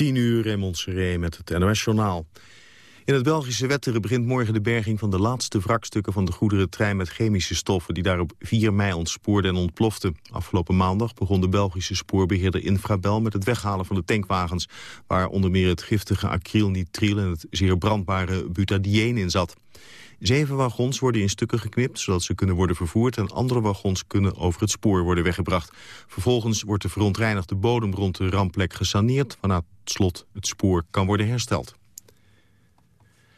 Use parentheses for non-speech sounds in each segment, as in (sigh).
10 uur in Montserrat met het NOS-journaal. In het Belgische Wetteren begint morgen de berging van de laatste wrakstukken van de goederentrein met chemische stoffen die daar op 4 mei ontspoorde en ontplofte. Afgelopen maandag begon de Belgische spoorbeheerder Infrabel met het weghalen van de tankwagens, waar onder meer het giftige acrylnitriel en het zeer brandbare butadiene in zat. Zeven wagons worden in stukken geknipt, zodat ze kunnen worden vervoerd... en andere wagons kunnen over het spoor worden weggebracht. Vervolgens wordt de verontreinigde bodem rond de rampplek gesaneerd... waarna het slot het spoor kan worden hersteld.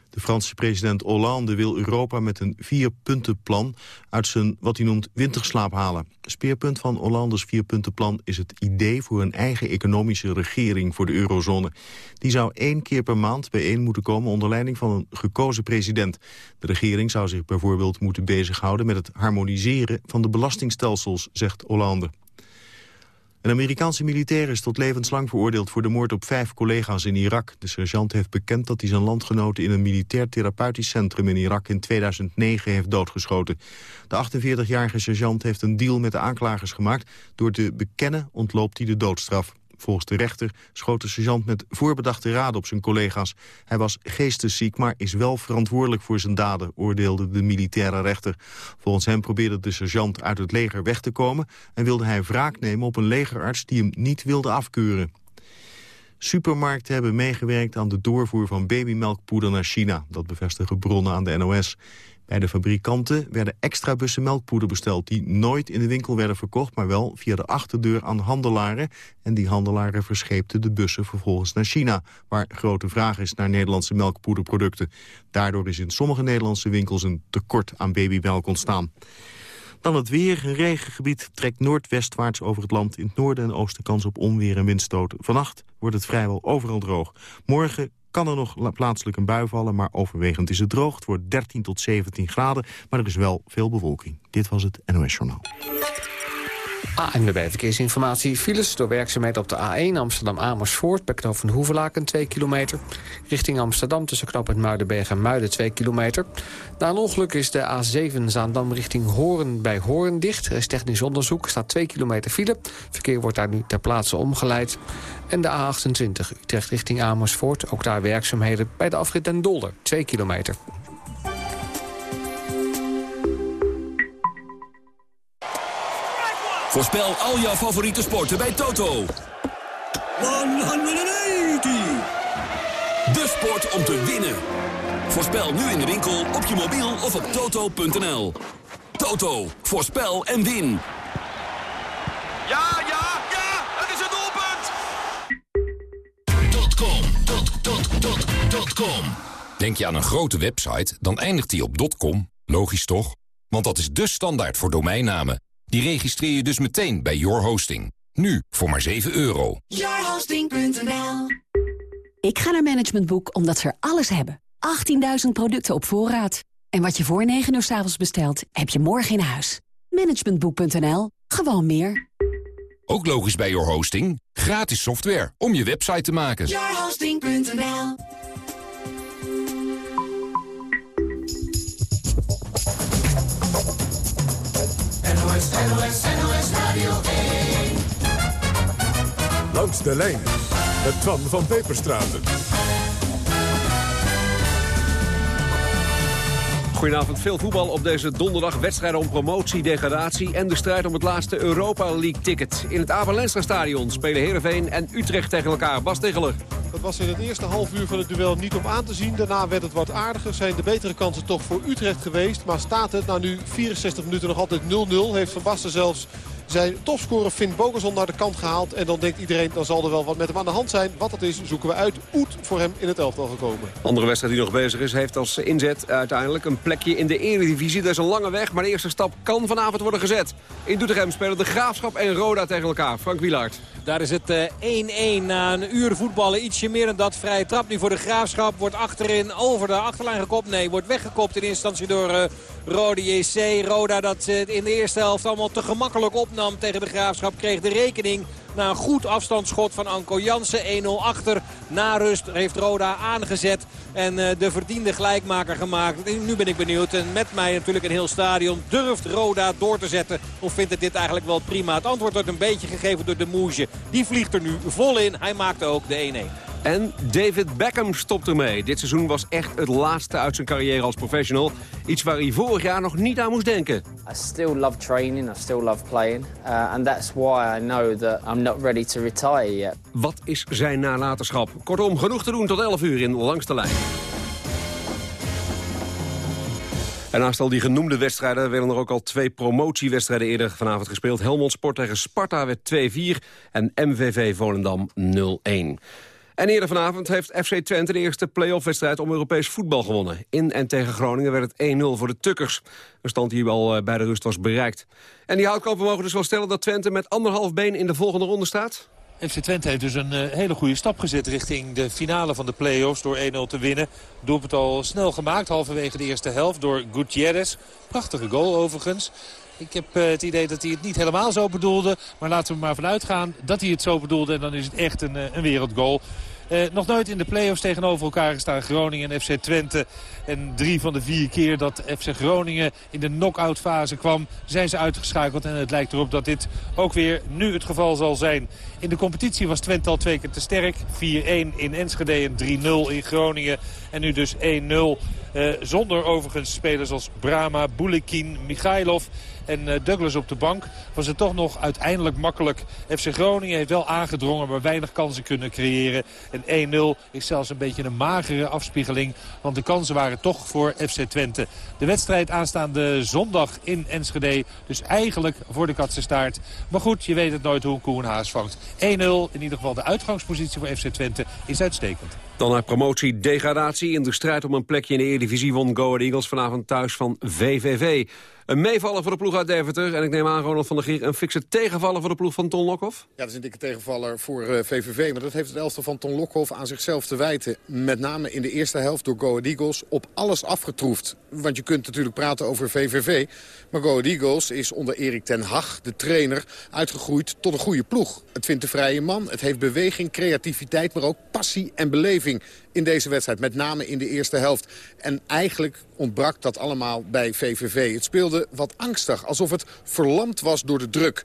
De Franse president Hollande wil Europa met een vierpuntenplan uit zijn wat hij noemt winterslaap halen. Speerpunt van Hollandes vierpuntenplan is het idee voor een eigen economische regering voor de eurozone. Die zou één keer per maand bijeen moeten komen onder leiding van een gekozen president. De regering zou zich bijvoorbeeld moeten bezighouden met het harmoniseren van de belastingstelsels, zegt Hollande. Een Amerikaanse militair is tot levenslang veroordeeld voor de moord op vijf collega's in Irak. De sergeant heeft bekend dat hij zijn landgenoten in een militair therapeutisch centrum in Irak in 2009 heeft doodgeschoten. De 48-jarige sergeant heeft een deal met de aanklagers gemaakt. Door te bekennen ontloopt hij de doodstraf. Volgens de rechter schoot de sergeant met voorbedachte raden op zijn collega's. Hij was geestesziek, maar is wel verantwoordelijk voor zijn daden, oordeelde de militaire rechter. Volgens hem probeerde de sergeant uit het leger weg te komen... en wilde hij wraak nemen op een legerarts die hem niet wilde afkeuren. Supermarkten hebben meegewerkt aan de doorvoer van babymelkpoeder naar China. Dat bevestigen bronnen aan de NOS. Bij de fabrikanten werden extra bussen melkpoeder besteld... die nooit in de winkel werden verkocht, maar wel via de achterdeur aan handelaren. En die handelaren verscheepten de bussen vervolgens naar China... waar grote vraag is naar Nederlandse melkpoederproducten. Daardoor is in sommige Nederlandse winkels een tekort aan babymelk ontstaan. Dan het weer. Een regengebied trekt noordwestwaarts over het land. In het noorden en oosten kans op onweer en windstoten. Vannacht wordt het vrijwel overal droog. Morgen kan er nog plaatselijk een bui vallen, maar overwegend is het droog. Het wordt 13 tot 17 graden, maar er is wel veel bewolking. Dit was het NOS Journaal. ANWB Verkeersinformatie. Files door werkzaamheden op de A1 Amsterdam-Amersfoort... bij knoop van Hoevelaken 2 kilometer. Richting Amsterdam tussen knooppunt Muidenberg en Muiden 2 kilometer. Na een ongeluk is de A7 Zaandam richting Hoorn bij Hoorn dicht. Er is technisch onderzoek, staat 2 kilometer file. Verkeer wordt daar nu ter plaatse omgeleid. En de A28 Utrecht richting Amersfoort. Ook daar werkzaamheden bij de afrit Den Dolder 2 kilometer. Voorspel al jouw favoriete sporten bij Toto. 180! De sport om te winnen. Voorspel nu in de winkel, op je mobiel of op toto.nl. Toto, voorspel en win. Ja, ja, ja, het is een doelpunt! .com, dot, dot, dot, dot com. Denk je aan een grote website, dan eindigt die op .com. Logisch toch? Want dat is de standaard voor domeinnamen. Die registreer je dus meteen bij Your Hosting. Nu voor maar 7 euro. Yourhosting.nl Ik ga naar Management Boek omdat ze er alles hebben. 18.000 producten op voorraad. En wat je voor 9 uur s avonds bestelt, heb je morgen in huis. Managementboek.nl. Gewoon meer. Ook logisch bij Your Hosting. Gratis software om je website te maken. Yourhosting.nl NOS, NOS, NOS Radio 1. Langs de lijn met Twan van Peperstraten. Goedenavond, veel voetbal op deze donderdag. Wedstrijden om promotie, degradatie en de strijd om het laatste Europa League ticket. In het Avalensra stadion spelen Heerenveen en Utrecht tegen elkaar. Bas Tegeler. Dat was in het eerste half uur van het duel niet om aan te zien. Daarna werd het wat aardiger. Zijn de betere kansen toch voor Utrecht geweest. Maar staat het na nu 64 minuten nog altijd 0-0. Heeft Van Basten zelfs zijn topscorer Finn Bogerson naar de kant gehaald. En dan denkt iedereen, dan zal er wel wat met hem aan de hand zijn. Wat dat is, zoeken we uit. Oet voor hem in het elftal gekomen. Andere wedstrijd die nog bezig is, heeft als inzet uiteindelijk een plekje in de eredivisie. Dat is een lange weg, maar de eerste stap kan vanavond worden gezet. In Doetinchem spelen de Graafschap en Roda tegen elkaar. Frank Wielaert. Daar is het 1-1 na een uur voetballen. Ietsje meer dan dat. Vrije trap nu voor de Graafschap. Wordt achterin over de achterlijn gekopt. Nee, wordt weggekopt in instantie door uh, Rode JC. Roda dat in de eerste helft allemaal te gemakkelijk opnam tegen de Graafschap. Kreeg de rekening na een goed afstandsschot van Anko Jansen. 1-0 achter. Na rust heeft Roda aangezet. En de verdiende gelijkmaker gemaakt. Nu ben ik benieuwd. En met mij natuurlijk een heel stadion. Durft Roda door te zetten? Of vindt het dit eigenlijk wel prima? Het antwoord wordt een beetje gegeven door de Moesje. Die vliegt er nu vol in. Hij maakte ook de 1-1. En David Beckham stopt ermee. Dit seizoen was echt het laatste uit zijn carrière als professional. Iets waar hij vorig jaar nog niet aan moest denken. I still love training, I still love playing. Uh, and that's why I know that I'm not ready to retire yet. Wat is zijn nalatenschap? Kortom, genoeg te doen tot 11 uur in Langs de Lijn. En naast al die genoemde wedstrijden werden er ook al twee promotiewedstrijden eerder vanavond gespeeld. Helmond Sport tegen Sparta werd 2-4 en MVV Volendam 0-1. En eerder vanavond heeft FC Twente de eerste play-off-wedstrijd om Europees voetbal gewonnen. In en tegen Groningen werd het 1-0 voor de Tukkers. Een stand die al eh, bij de rust was bereikt. En die houtkampen mogen dus wel stellen dat Twente met anderhalf been in de volgende ronde staat? FC Twente heeft dus een uh, hele goede stap gezet richting de finale van de play-offs door 1-0 te winnen. Doelpunt al snel gemaakt, halverwege de eerste helft door Gutierrez. Prachtige goal overigens. Ik heb uh, het idee dat hij het niet helemaal zo bedoelde. Maar laten we maar vanuit gaan dat hij het zo bedoelde. En dan is het echt een, een wereldgoal. Uh, nog nooit in de play-offs tegenover elkaar gestaan Groningen en FC Twente. En drie van de vier keer dat FC Groningen in de knock-out fase kwam... zijn ze uitgeschakeld. En het lijkt erop dat dit ook weer nu het geval zal zijn. In de competitie was Twente al twee keer te sterk. 4-1 in Enschede en 3-0 in Groningen. En nu dus 1-0. Uh, eh, zonder overigens spelers als Brama, Boulekin, Michailov en uh, Douglas op de bank. Was het toch nog uiteindelijk makkelijk. FC Groningen heeft wel aangedrongen, maar weinig kansen kunnen creëren. En 1-0 is zelfs een beetje een magere afspiegeling. Want de kansen waren toch voor FC Twente. De wedstrijd aanstaande zondag in Enschede. Dus eigenlijk voor de katse staart. Maar goed, je weet het nooit hoe Koen Haas vangt. 1-0, in ieder geval de uitgangspositie voor FC Twente, is uitstekend. Dan naar promotie-degradatie. In de strijd om een plekje in de Eredivisie won Go Eagles vanavond thuis van VVV. Een meevaller voor de ploeg uit Deventer. En ik neem aan, Ronald van der Gier, een fikse tegenvaller voor de ploeg van Ton Lokhoff? Ja, dat is een dikke tegenvaller voor uh, eh, VVV. Maar dat heeft het elftal van Ton Lokhoff aan zichzelf te wijten. Met name in de eerste helft door Go Eagles op alles afgetroefd. Want je kunt natuurlijk praten over VVV. Maar Go Eagles is onder Erik ten Hag, de trainer, uitgegroeid tot een goede ploeg. Het vindt de vrije man, het heeft beweging, creativiteit, maar ook passie en beleving in deze wedstrijd. Met name in de eerste helft. En eigenlijk ontbrak dat allemaal bij VVV. Het speelde wat angstig, alsof het verlamd was door de druk.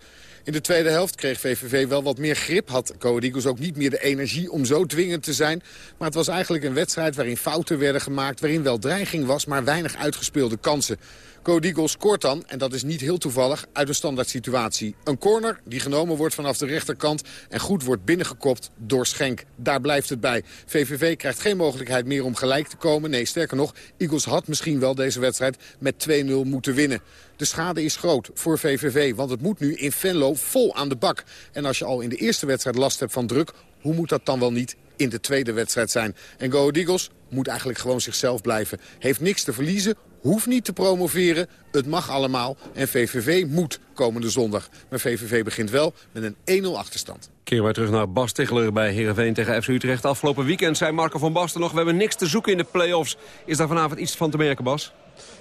In de tweede helft kreeg VVV wel wat meer grip. Had Eagles ook niet meer de energie om zo dwingend te zijn. Maar het was eigenlijk een wedstrijd waarin fouten werden gemaakt... waarin wel dreiging was, maar weinig uitgespeelde kansen. Go Eagles scoort dan, en dat is niet heel toevallig, uit een standaard situatie. Een corner die genomen wordt vanaf de rechterkant en goed wordt binnengekopt door Schenk. Daar blijft het bij. VVV krijgt geen mogelijkheid meer om gelijk te komen. Nee, sterker nog, Eagles had misschien wel deze wedstrijd met 2-0 moeten winnen. De schade is groot voor VVV, want het moet nu in Venlo vol aan de bak. En als je al in de eerste wedstrijd last hebt van druk, hoe moet dat dan wel niet in de tweede wedstrijd zijn? En Go Eagles moet eigenlijk gewoon zichzelf blijven. Heeft niks te verliezen, hoeft niet te promoveren. Het mag allemaal. En VVV moet komende zondag. Maar VVV begint wel met een 1-0 achterstand. Keren wij terug naar Bas Ticheler bij Heerenveen tegen FC Utrecht. Afgelopen weekend zei Marco van Basten nog... we hebben niks te zoeken in de play-offs. Is daar vanavond iets van te merken, Bas?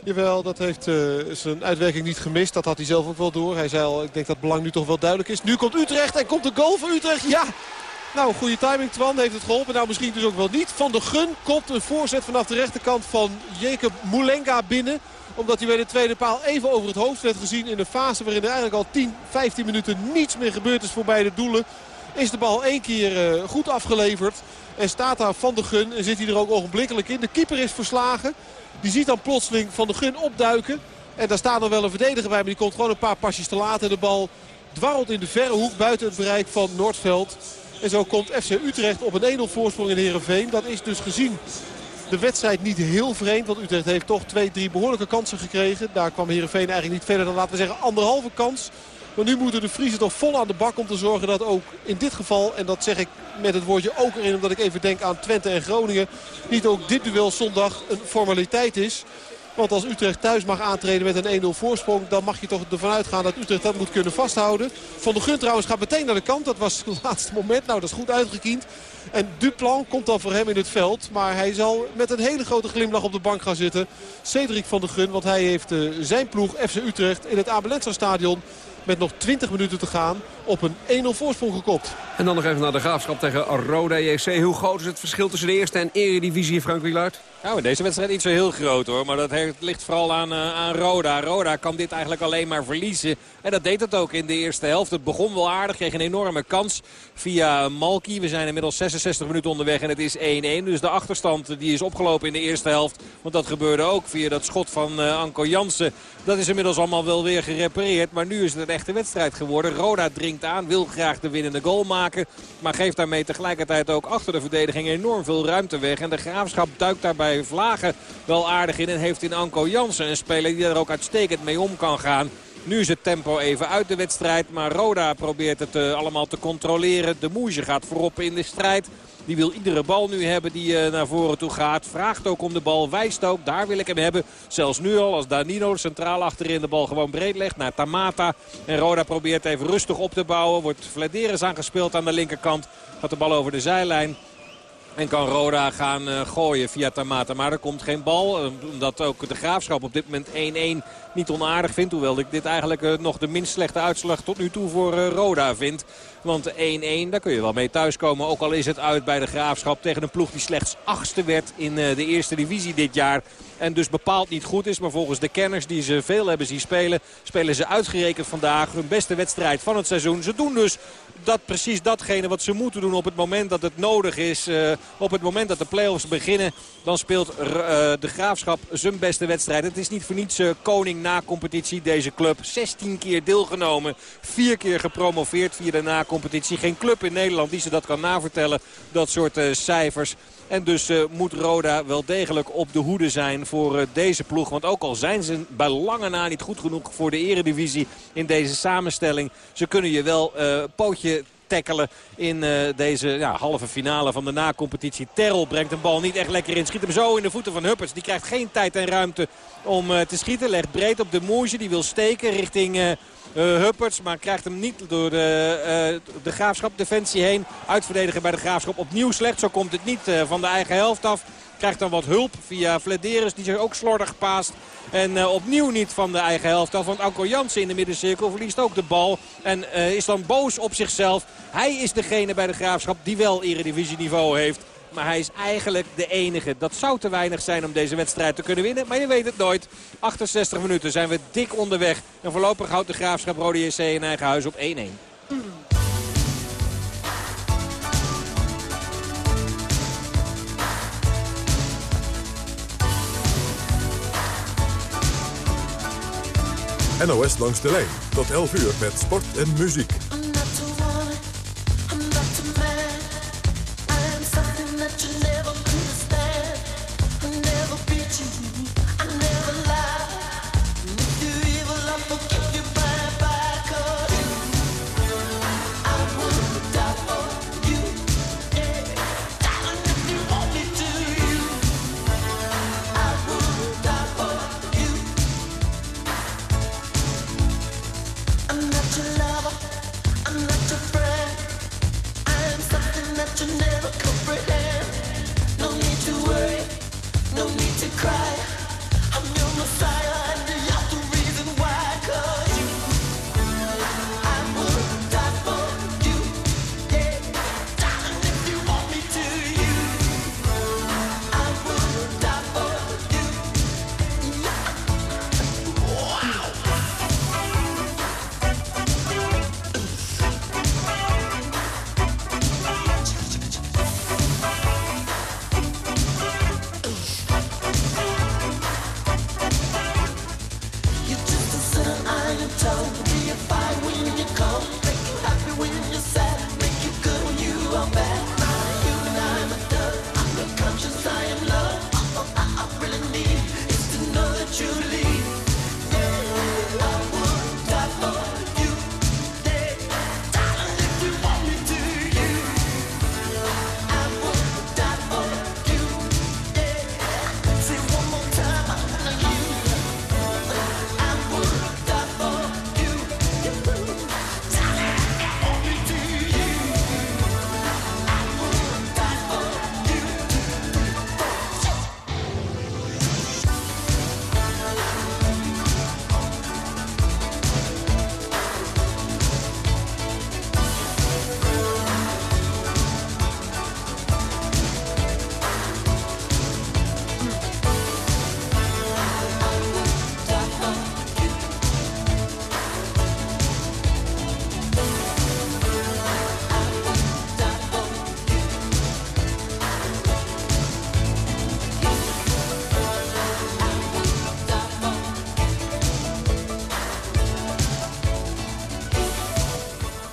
Jawel, dat heeft uh, zijn uitwerking niet gemist. Dat had hij zelf ook wel door. Hij zei al, ik denk dat het belang nu toch wel duidelijk is. Nu komt Utrecht en komt de goal voor Utrecht. Ja, nou, goede timing. Twan heeft het geholpen. Nou, misschien dus ook wel niet. Van de Gun komt een voorzet vanaf de rechterkant van Jacob Moulenga binnen omdat hij bij de tweede paal even over het hoofd werd gezien in de fase waarin er eigenlijk al 10, 15 minuten niets meer gebeurd is voor beide doelen. Is de bal één keer uh, goed afgeleverd. En staat daar Van de Gun en zit hij er ook ogenblikkelijk in. De keeper is verslagen. Die ziet dan plotseling Van de Gun opduiken. En daar staat dan wel een verdediger bij. Maar die komt gewoon een paar pasjes te laat. de bal dwarrelt in de verre hoek buiten het bereik van Noordveld. En zo komt FC Utrecht op een 1-0 voorsprong in Heerenveen. Dat is dus gezien de wedstrijd niet heel vreemd. Want Utrecht heeft toch twee, drie behoorlijke kansen gekregen. Daar kwam Heerenveen eigenlijk niet verder dan laten we zeggen anderhalve kans. Maar nu moeten de Friese toch vol aan de bak om te zorgen dat ook in dit geval... en dat zeg ik met het woordje ook erin omdat ik even denk aan Twente en Groningen... niet ook dit duel zondag een formaliteit is. Want als Utrecht thuis mag aantreden met een 1-0 voorsprong... dan mag je toch ervan uitgaan dat Utrecht dat moet kunnen vasthouden. Van de Gun trouwens gaat meteen naar de kant. Dat was het (laughs) laatste moment. Nou, dat is goed uitgekiend. En Duplan komt dan voor hem in het veld. Maar hij zal met een hele grote glimlach op de bank gaan zitten. Cedric van der Gun, want hij heeft uh, zijn ploeg FC Utrecht in het Abelensa stadion met nog 20 minuten te gaan op een 1-0 voorsprong gekopt. En dan nog even naar de graafschap tegen Roda JC. Hoe groot is het verschil tussen de eerste en eredivisie, Frank Wielaert? Nou, deze wedstrijd niet zo heel groot hoor. Maar dat ligt vooral aan, uh, aan Roda. Roda kan dit eigenlijk alleen maar verliezen. En dat deed het ook in de eerste helft. Het begon wel aardig. Kreeg een enorme kans via Malki. We zijn inmiddels 66 minuten onderweg en het is 1-1. Dus de achterstand die is opgelopen in de eerste helft. Want dat gebeurde ook via dat schot van uh, Anko Jansen. Dat is inmiddels allemaal wel weer gerepareerd. Maar nu is het een echte wedstrijd geworden. Roda dringt aan, wil graag de winnende goal maken. Maar geeft daarmee tegelijkertijd ook achter de verdediging enorm veel ruimte weg. En de Graafschap duikt daarbij Vlagen wel aardig in. En heeft in Anko Jansen een speler die er ook uitstekend mee om kan gaan. Nu is het tempo even uit de wedstrijd. Maar Roda probeert het uh, allemaal te controleren. De Moesje gaat voorop in de strijd. Die wil iedere bal nu hebben die uh, naar voren toe gaat. Vraagt ook om de bal, wijst ook. Daar wil ik hem hebben. Zelfs nu al als Danilo centraal achterin de bal gewoon breed legt naar Tamata. En Roda probeert even rustig op te bouwen. Wordt Vladeres aangespeeld aan de linkerkant. Gaat de bal over de zijlijn. En kan Roda gaan uh, gooien via Tamata. Maar er komt geen bal. Uh, omdat ook de Graafschap op dit moment 1-1 niet onaardig vindt. Hoewel ik dit eigenlijk uh, nog de minst slechte uitslag tot nu toe voor Roda vind. Want 1-1, daar kun je wel mee thuiskomen. Ook al is het uit bij de Graafschap tegen een ploeg die slechts achtste werd in de eerste divisie dit jaar. En dus bepaald niet goed is. Maar volgens de kenners die ze veel hebben zien spelen... spelen ze uitgerekend vandaag hun beste wedstrijd van het seizoen. Ze doen dus dat, precies datgene wat ze moeten doen op het moment dat het nodig is. Uh, op het moment dat de play-offs beginnen, dan speelt uh, de Graafschap zijn beste wedstrijd. Het is niet voor niets uh, koning na competitie deze club. 16 keer deelgenomen, 4 keer gepromoveerd via de na-competitie. Geen club in Nederland die ze dat kan navertellen, dat soort cijfers. En dus uh, moet Roda wel degelijk op de hoede zijn voor uh, deze ploeg. Want ook al zijn ze bij lange na niet goed genoeg voor de eredivisie in deze samenstelling. Ze kunnen je wel uh, pootje tackelen in uh, deze ja, halve finale van de na-competitie. Terrel brengt een bal niet echt lekker in. Schiet hem zo in de voeten van Huppers. Die krijgt geen tijd en ruimte om uh, te schieten. Legt breed op de Moesje. Die wil steken richting... Uh, uh, Hupperts. Maar krijgt hem niet door de, uh, de Graafschap defensie heen. Uitverdedigen bij de Graafschap opnieuw slecht. Zo komt het niet van de eigen helft af. Krijgt dan wat hulp via Flederis die zich ook slordig paast. En opnieuw niet van de eigen helft af. Want Anko Jansen in de middencirkel verliest ook de bal. En is dan boos op zichzelf. Hij is degene bij de Graafschap die wel eredivisieniveau heeft. Maar hij is eigenlijk de enige. Dat zou te weinig zijn om deze wedstrijd te kunnen winnen. Maar je weet het nooit. 68 minuten zijn we dik onderweg. En voorlopig houdt de Graafschap Rode JC in eigen huis op 1-1. NOS langs de lijn. Tot 11 uur met sport en muziek.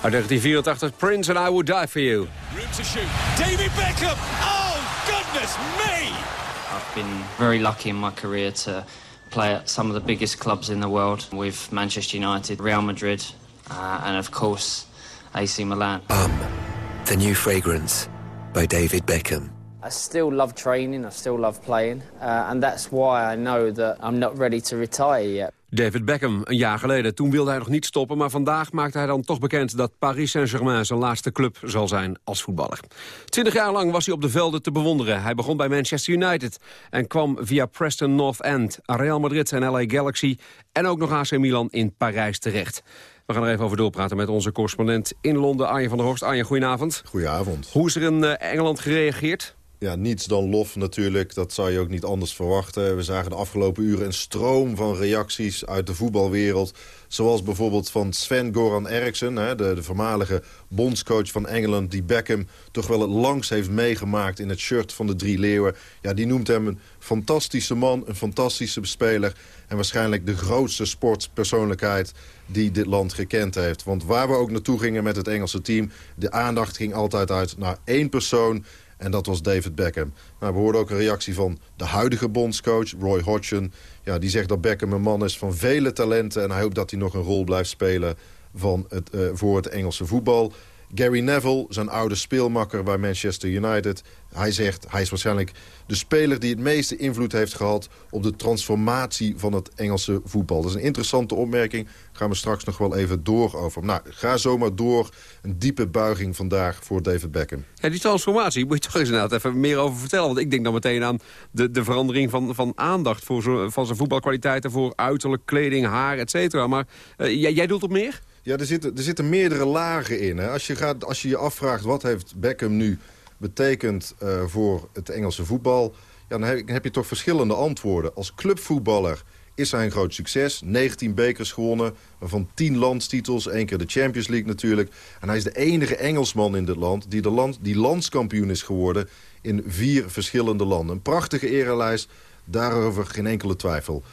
Uit 1984, Prince and I Would Die For You. Room to shoot. David Beckham. Oh, goodness me. I've been very lucky in my career to play at some of the biggest clubs in the world with Manchester United, Real Madrid, uh, and of course AC Milan. Um, the new fragrance by David Beckham. I still love training, I still love playing, uh, and that's why I know that I'm not ready to retire yet. David Beckham, een jaar geleden. Toen wilde hij nog niet stoppen, maar vandaag maakte hij dan toch bekend... dat Paris Saint-Germain zijn laatste club zal zijn als voetballer. Twintig jaar lang was hij op de velden te bewonderen. Hij begon bij Manchester United en kwam via Preston North End... Real Madrid en LA Galaxy en ook nog AC Milan in Parijs terecht. We gaan er even over doorpraten met onze correspondent in Londen, Arjen van der Horst. Arjen, goedenavond. Goedenavond. Hoe is er in uh, Engeland gereageerd? Ja, niets dan lof natuurlijk. Dat zou je ook niet anders verwachten. We zagen de afgelopen uren een stroom van reacties uit de voetbalwereld. Zoals bijvoorbeeld van Sven-Goran Eriksson, de, de voormalige bondscoach van Engeland... die Beckham toch wel het langst heeft meegemaakt in het shirt van de Drie Leeuwen. Ja, die noemt hem een fantastische man, een fantastische speler... en waarschijnlijk de grootste sportpersoonlijkheid die dit land gekend heeft. Want waar we ook naartoe gingen met het Engelse team... de aandacht ging altijd uit naar één persoon... En dat was David Beckham. We hoorden ook een reactie van de huidige bondscoach, Roy Hodgson. Ja, die zegt dat Beckham een man is van vele talenten... en hij hoopt dat hij nog een rol blijft spelen van het, uh, voor het Engelse voetbal. Gary Neville, zijn oude speelmakker bij Manchester United... hij zegt, hij is waarschijnlijk de speler die het meeste invloed heeft gehad... op de transformatie van het Engelse voetbal. Dat is een interessante opmerking. Daar gaan we straks nog wel even door over. Nou, ga zomaar door. Een diepe buiging vandaag voor David Beckham. Ja, die transformatie, moet je toch eens inderdaad even meer over vertellen. Want ik denk dan meteen aan de, de verandering van, van aandacht... Voor zo, van zijn voetbalkwaliteiten voor uiterlijk, kleding, haar, et cetera. Maar uh, jij, jij doet op meer? Ja, er zitten, er zitten meerdere lagen in. Hè. Als, je gaat, als je je afvraagt wat heeft Beckham nu betekend uh, voor het Engelse voetbal... Ja, dan heb, heb je toch verschillende antwoorden. Als clubvoetballer is hij een groot succes. 19 bekers gewonnen, waarvan 10 landstitels. één keer de Champions League natuurlijk. En hij is de enige Engelsman in dit land die, de land, die landskampioen is geworden... in vier verschillende landen. Een prachtige erelijst, daarover geen enkele twijfel.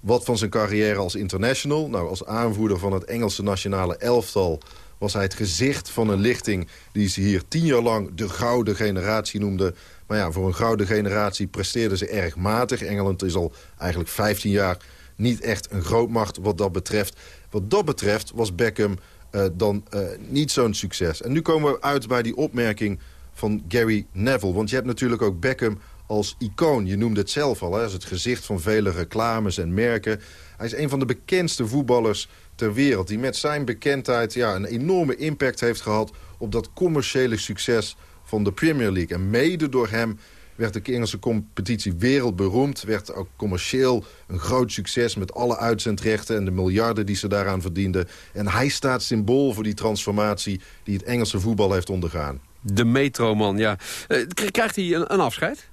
Wat van zijn carrière als international? Nou, als aanvoerder van het Engelse nationale elftal was hij het gezicht van een lichting... die ze hier tien jaar lang de gouden generatie noemde. Maar ja, voor een gouden generatie presteerden ze erg matig. Engeland is al eigenlijk 15 jaar niet echt een grootmacht wat dat betreft. Wat dat betreft was Beckham uh, dan uh, niet zo'n succes. En nu komen we uit bij die opmerking van Gary Neville. Want je hebt natuurlijk ook Beckham als icoon. Je noemde het zelf al, hè, als het gezicht van vele reclames en merken. Hij is een van de bekendste voetballers ter wereld... die met zijn bekendheid ja, een enorme impact heeft gehad... op dat commerciële succes van de Premier League. En mede door hem werd de Engelse competitie wereldberoemd. Werd ook commercieel een groot succes met alle uitzendrechten... en de miljarden die ze daaraan verdienden. En hij staat symbool voor die transformatie die het Engelse voetbal heeft ondergaan. De metroman, ja. Uh, krijgt hij een, een afscheid?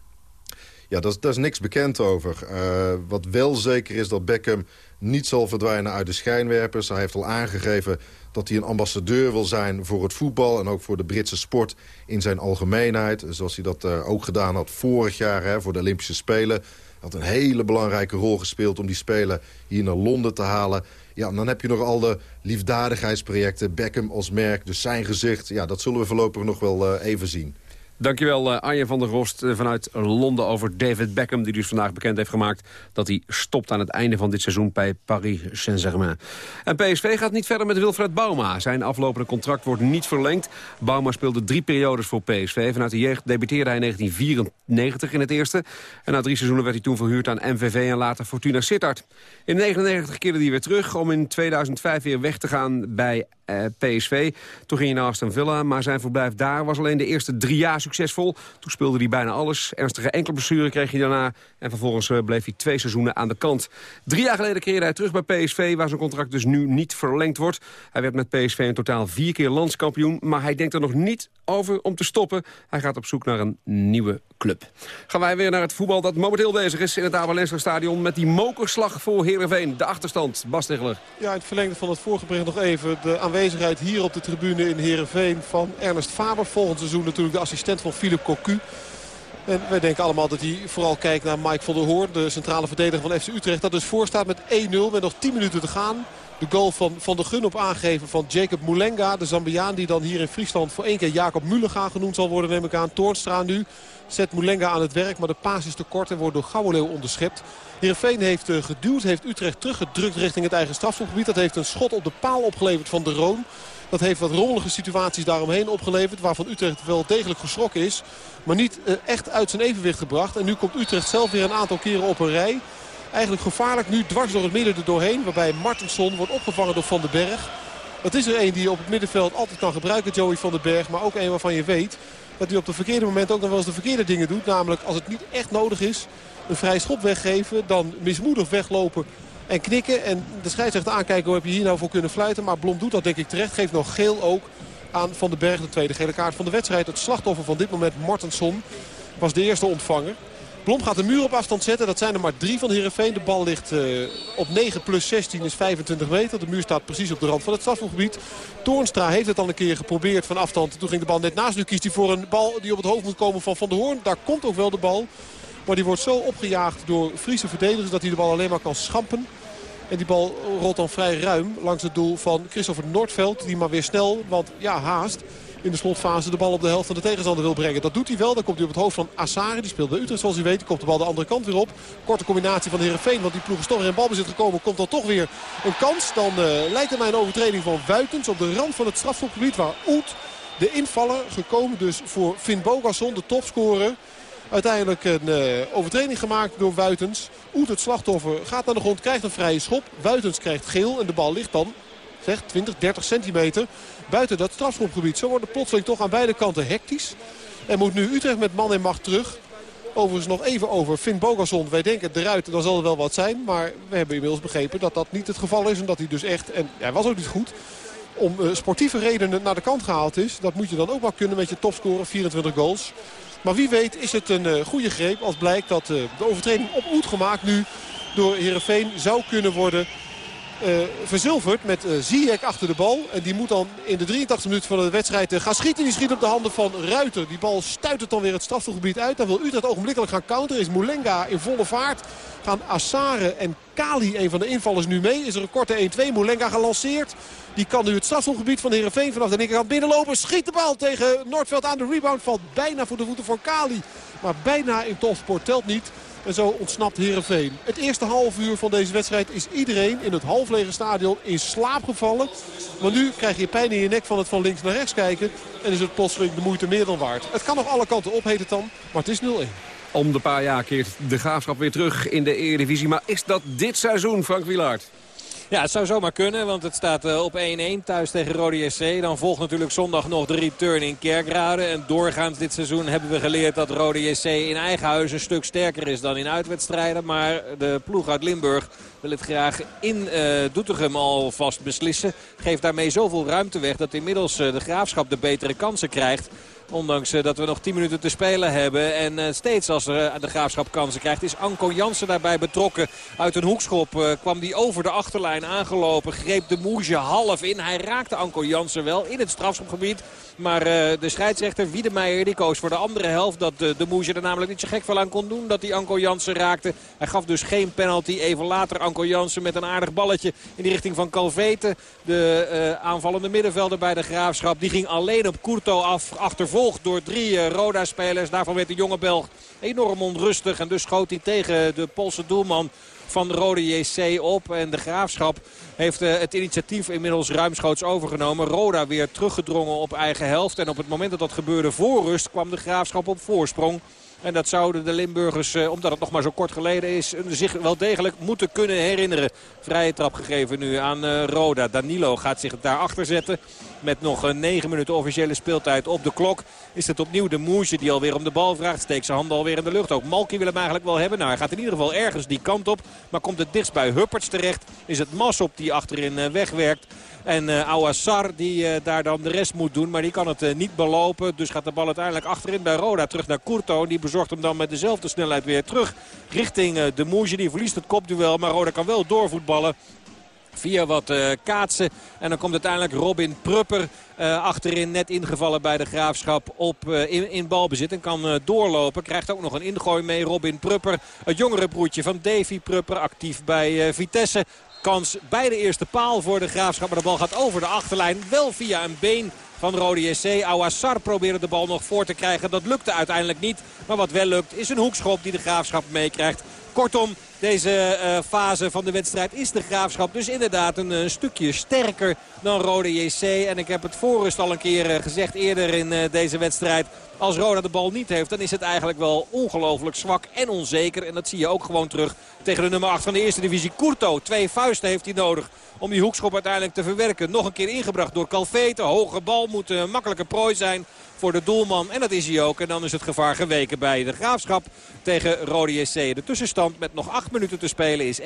Ja, daar is, niks bekend over. Uh, wat wel zeker is dat Beckham niet zal verdwijnen uit de schijnwerpers. Hij heeft al aangegeven dat hij een ambassadeur wil zijn voor het voetbal... en ook voor de Britse sport in zijn algemeenheid. Zoals hij dat uh, ook gedaan had vorig jaar hè, voor de Olympische Spelen. Hij had een hele belangrijke rol gespeeld om die Spelen hier naar Londen te halen. Ja, en dan heb je nog al de liefdadigheidsprojecten. Beckham als merk, dus zijn gezicht. Ja, dat zullen we voorlopig nog wel uh, even zien. Dankjewel uh, Arjen van der Rost uh, vanuit Londen over David Beckham... die dus vandaag bekend heeft gemaakt dat hij stopt aan het einde van dit seizoen bij Paris Saint-Germain. En PSV gaat niet verder met Wilfred Bouma. Zijn aflopende contract wordt niet verlengd. Bouma speelde drie periodes voor PSV. Vanuit de jeugd debuteerde hij in 1994 in het eerste. En na drie seizoenen werd hij toen verhuurd aan MVV en later Fortuna Sittard. In 1999 keerde hij weer terug om in 2005 weer weg te gaan bij uh, PSV. Toen ging hij naar Aston Villa, maar zijn verblijf daar was alleen de eerste drie jaar succesvol. Toen speelde hij bijna alles. Ernstige enkele blessure kreeg hij daarna. En vervolgens uh, bleef hij twee seizoenen aan de kant. Drie jaar geleden keerde hij terug bij PSV... waar zijn contract dus nu niet verlengd wordt. Hij werd met PSV in totaal vier keer landskampioen. Maar hij denkt er nog niet over om te stoppen. Hij gaat op zoek naar een nieuwe club. Gaan wij weer naar het voetbal dat momenteel bezig is... in het Abelenster stadion met die mokerslag voor Heerenveen. De achterstand, Bas Tegeler. Ja, in het verlengde van het vorige nog even... de aanwezigheid hier op de tribune in Heerenveen van Ernest Faber. Volgend seizoen natuurlijk de assistent van Philip Cocu. En wij denken allemaal dat hij vooral kijkt naar Mike van der Hoorn. De centrale verdediger van FC Utrecht. Dat dus voor staat met 1-0 met nog 10 minuten te gaan. De goal van Van der Gun op aangeven van Jacob Moulenga. De Zambiaan die dan hier in Friesland voor één keer Jacob Mullega genoemd zal worden. Neem ik aan. Toornstra nu zet Moulenga aan het werk. Maar de paas is te kort en wordt door Gouwenleeuw onderschept. Heerenveen heeft uh, geduwd. Heeft Utrecht teruggedrukt richting het eigen strafschopgebied. Dat heeft een schot op de paal opgeleverd van de Roon. Dat heeft wat rommelige situaties daaromheen opgeleverd. Waarvan Utrecht wel degelijk geschrokken is. Maar niet uh, echt uit zijn evenwicht gebracht. En nu komt Utrecht zelf weer een aantal keren op een rij. Eigenlijk gevaarlijk nu dwars door het midden er doorheen. Waarbij Martensson wordt opgevangen door Van den Berg. Dat is er een die je op het middenveld altijd kan gebruiken, Joey van den Berg. Maar ook een waarvan je weet dat hij op de verkeerde moment ook nog wel eens de verkeerde dingen doet. Namelijk als het niet echt nodig is een vrij schop weggeven. Dan mismoedig weglopen en knikken. En de scheidsrechter aankijken hoe heb je hier nou voor kunnen fluiten. Maar Blom doet dat denk ik terecht. Geeft nog geel ook aan Van den Berg de tweede gele kaart van de wedstrijd. Het slachtoffer van dit moment Mortensson was de eerste ontvanger. Blom gaat de muur op afstand zetten. Dat zijn er maar drie van Heerenveen. De bal ligt uh, op 9 plus 16 is 25 meter. De muur staat precies op de rand van het strafgebied. Toornstra heeft het al een keer geprobeerd van afstand. Toen ging de bal net naast. Nu kiest hij voor een bal die op het hoofd moet komen van Van der Hoorn. Daar komt ook wel de bal. Maar die wordt zo opgejaagd door Friese verdedigers dat hij de bal alleen maar kan schampen. En die bal rolt dan vrij ruim langs het doel van Christopher Noordveld. Die maar weer snel, want ja haast, in de slotfase de bal op de helft van de tegenstander wil brengen. Dat doet hij wel. Dan komt hij op het hoofd van Assari. Die speelt bij Utrecht zoals u weet. Komt de bal de andere kant weer op. Korte combinatie van Heerenveen. Want die ploeg is toch weer in balbezit gekomen. Komt dan toch weer een kans. Dan uh, lijkt het mij een overtreding van Wuitens op de rand van het strafschopgebied. Waar Oet, de invaller, gekomen dus voor Finn Bogasson, de topscorer. Uiteindelijk een uh, overtreding gemaakt door Wuitens. Oet het slachtoffer gaat naar de grond, krijgt een vrije schop. Wuitens krijgt geel en de bal ligt dan zeg, 20, 30 centimeter buiten dat strafschopgebied. Zo wordt het plotseling toch aan beide kanten hectisch. En moet nu Utrecht met man en macht terug. Overigens nog even over Finn Bogasson. Wij denken eruit, dan zal er wel wat zijn. Maar we hebben inmiddels begrepen dat dat niet het geval is. En dat hij dus echt, en hij was ook niet goed, om uh, sportieve redenen naar de kant gehaald is. Dat moet je dan ook wel kunnen met je topscorer, 24 goals. Maar wie weet is het een uh, goede greep als blijkt dat uh, de overtreding op gemaakt nu door Heerenveen zou kunnen worden uh, verzilverd met uh, achter de bal. En die moet dan in de 83 minuten van de wedstrijd uh, gaan schieten. Die schiet op de handen van Ruiter. Die bal stuit het dan weer het strafgebied uit. Dan wil Utrecht ogenblikkelijk gaan counteren. Is Moulenga in volle vaart. Gaan Assare en Kali, een van de invallers, nu mee. Is er een korte 1-2. Moulenga gelanceerd. Die kan nu het strafgebied van Heerenveen vanaf de linkerkant binnenlopen. Schiet de bal tegen Noordveld aan. De rebound valt bijna voor de voeten van Kali. Maar bijna in topsport telt niet. En zo ontsnapt Heerenveen. Het eerste half uur van deze wedstrijd is iedereen in het halflege stadion in slaap gevallen. Maar nu krijg je pijn in je nek van het van links naar rechts kijken. En is het plotseling de moeite meer dan waard. Het kan nog alle kanten op, heet het dan. Maar het is 0-1. Om de paar jaar keert de Graafschap weer terug in de Eredivisie. Maar is dat dit seizoen, Frank Wilaert? Ja, het zou zomaar kunnen, want het staat uh, op 1-1 thuis tegen Rode SC. Dan volgt natuurlijk zondag nog de return in Kerkrade. En doorgaans dit seizoen hebben we geleerd dat Rode SC in eigen huis een stuk sterker is dan in uitwedstrijden. Maar de ploeg uit Limburg wil het graag in uh, Doetinchem alvast beslissen. Geeft daarmee zoveel ruimte weg dat inmiddels uh, de Graafschap de betere kansen krijgt. Ondanks uh, dat we nog 10 minuten te spelen hebben. En uh, steeds als er uh, de Graafschap kansen krijgt is Anko Jansen daarbij betrokken. Uit een hoekschop kwam die over de achterlijn aangelopen. Greep de Moesje half in. Hij raakte Anko Jansen wel in het strafschopgebied. Maar de scheidsrechter Wiedemeijer die koos voor de andere helft. Dat de Moesje er namelijk niet zo gek veel aan kon doen. Dat hij Anko Jansen raakte. Hij gaf dus geen penalty. Even later Anko Jansen met een aardig balletje in de richting van Calvete. De aanvallende middenvelder bij de Graafschap. Die ging alleen op Courto af. Achtervolgens gevolgd door drie uh, Roda-spelers. Daarvan werd de jonge Belg enorm onrustig. En dus schoot hij tegen de Poolse doelman van de Rode JC op. En de Graafschap heeft uh, het initiatief inmiddels ruimschoots overgenomen. Roda weer teruggedrongen op eigen helft. En op het moment dat dat gebeurde voor rust kwam de Graafschap op voorsprong. En dat zouden de Limburgers, eh, omdat het nog maar zo kort geleden is, zich wel degelijk moeten kunnen herinneren. Vrije trap gegeven nu aan Roda. Danilo gaat zich daarachter zetten. Met nog uh, 9 minuten officiële speeltijd op de klok. Is het opnieuw de Moesje die alweer om de bal vraagt. Steekt zijn handen alweer in de lucht. Ook Malky wil hem eigenlijk wel hebben. Nou, hij gaat in ieder geval ergens die kant op. Maar komt het dichtst bij Hupperts terecht. Is het Massop die achterin wegwerkt. En uh, die daar dan de rest moet doen. Maar die kan het niet belopen. Dus gaat de bal uiteindelijk achterin bij Roda terug naar Courto. Die bezorgt hem dan met dezelfde snelheid weer terug richting de Moesje. Die verliest het kopduel. Maar Roda kan wel doorvoetballen. Via wat uh, kaatsen. En dan komt uiteindelijk Robin Prupper uh, achterin net ingevallen bij de Graafschap op, uh, in, in balbezit. En kan doorlopen. Krijgt ook nog een ingooi mee. Robin Prupper, het jongere broertje van Davy Prupper. Actief bij Vitesse. Kans bij de eerste paal voor de Graafschap. Maar de bal gaat over de achterlijn. Wel via een been van Rode JC. Awassar probeerde de bal nog voor te krijgen. Dat lukte uiteindelijk niet. Maar wat wel lukt is een hoekschop die de Graafschap meekrijgt. Kortom, deze uh, fase van de wedstrijd is de Graafschap dus inderdaad een, een, stukje sterker dan Rode JC. En ik heb het voorrust al een keer uh, gezegd eerder in deze wedstrijd. Als Roda de bal niet heeft, dan is het eigenlijk wel ongelooflijk zwak en onzeker. En dat zie je ook gewoon terug tegen de nummer 8 van de eerste divisie. Kurto, twee vuisten heeft hij nodig om die hoekschop uiteindelijk te verwerken. Nog een keer ingebracht door Calvete. Hoge bal moet een makkelijke prooi zijn voor de doelman. En dat is hij ook. En dan is het gevaar geweken bij de Graafschap tegen Rode JC. De tussenstand met nog acht minuten te spelen is 1-1.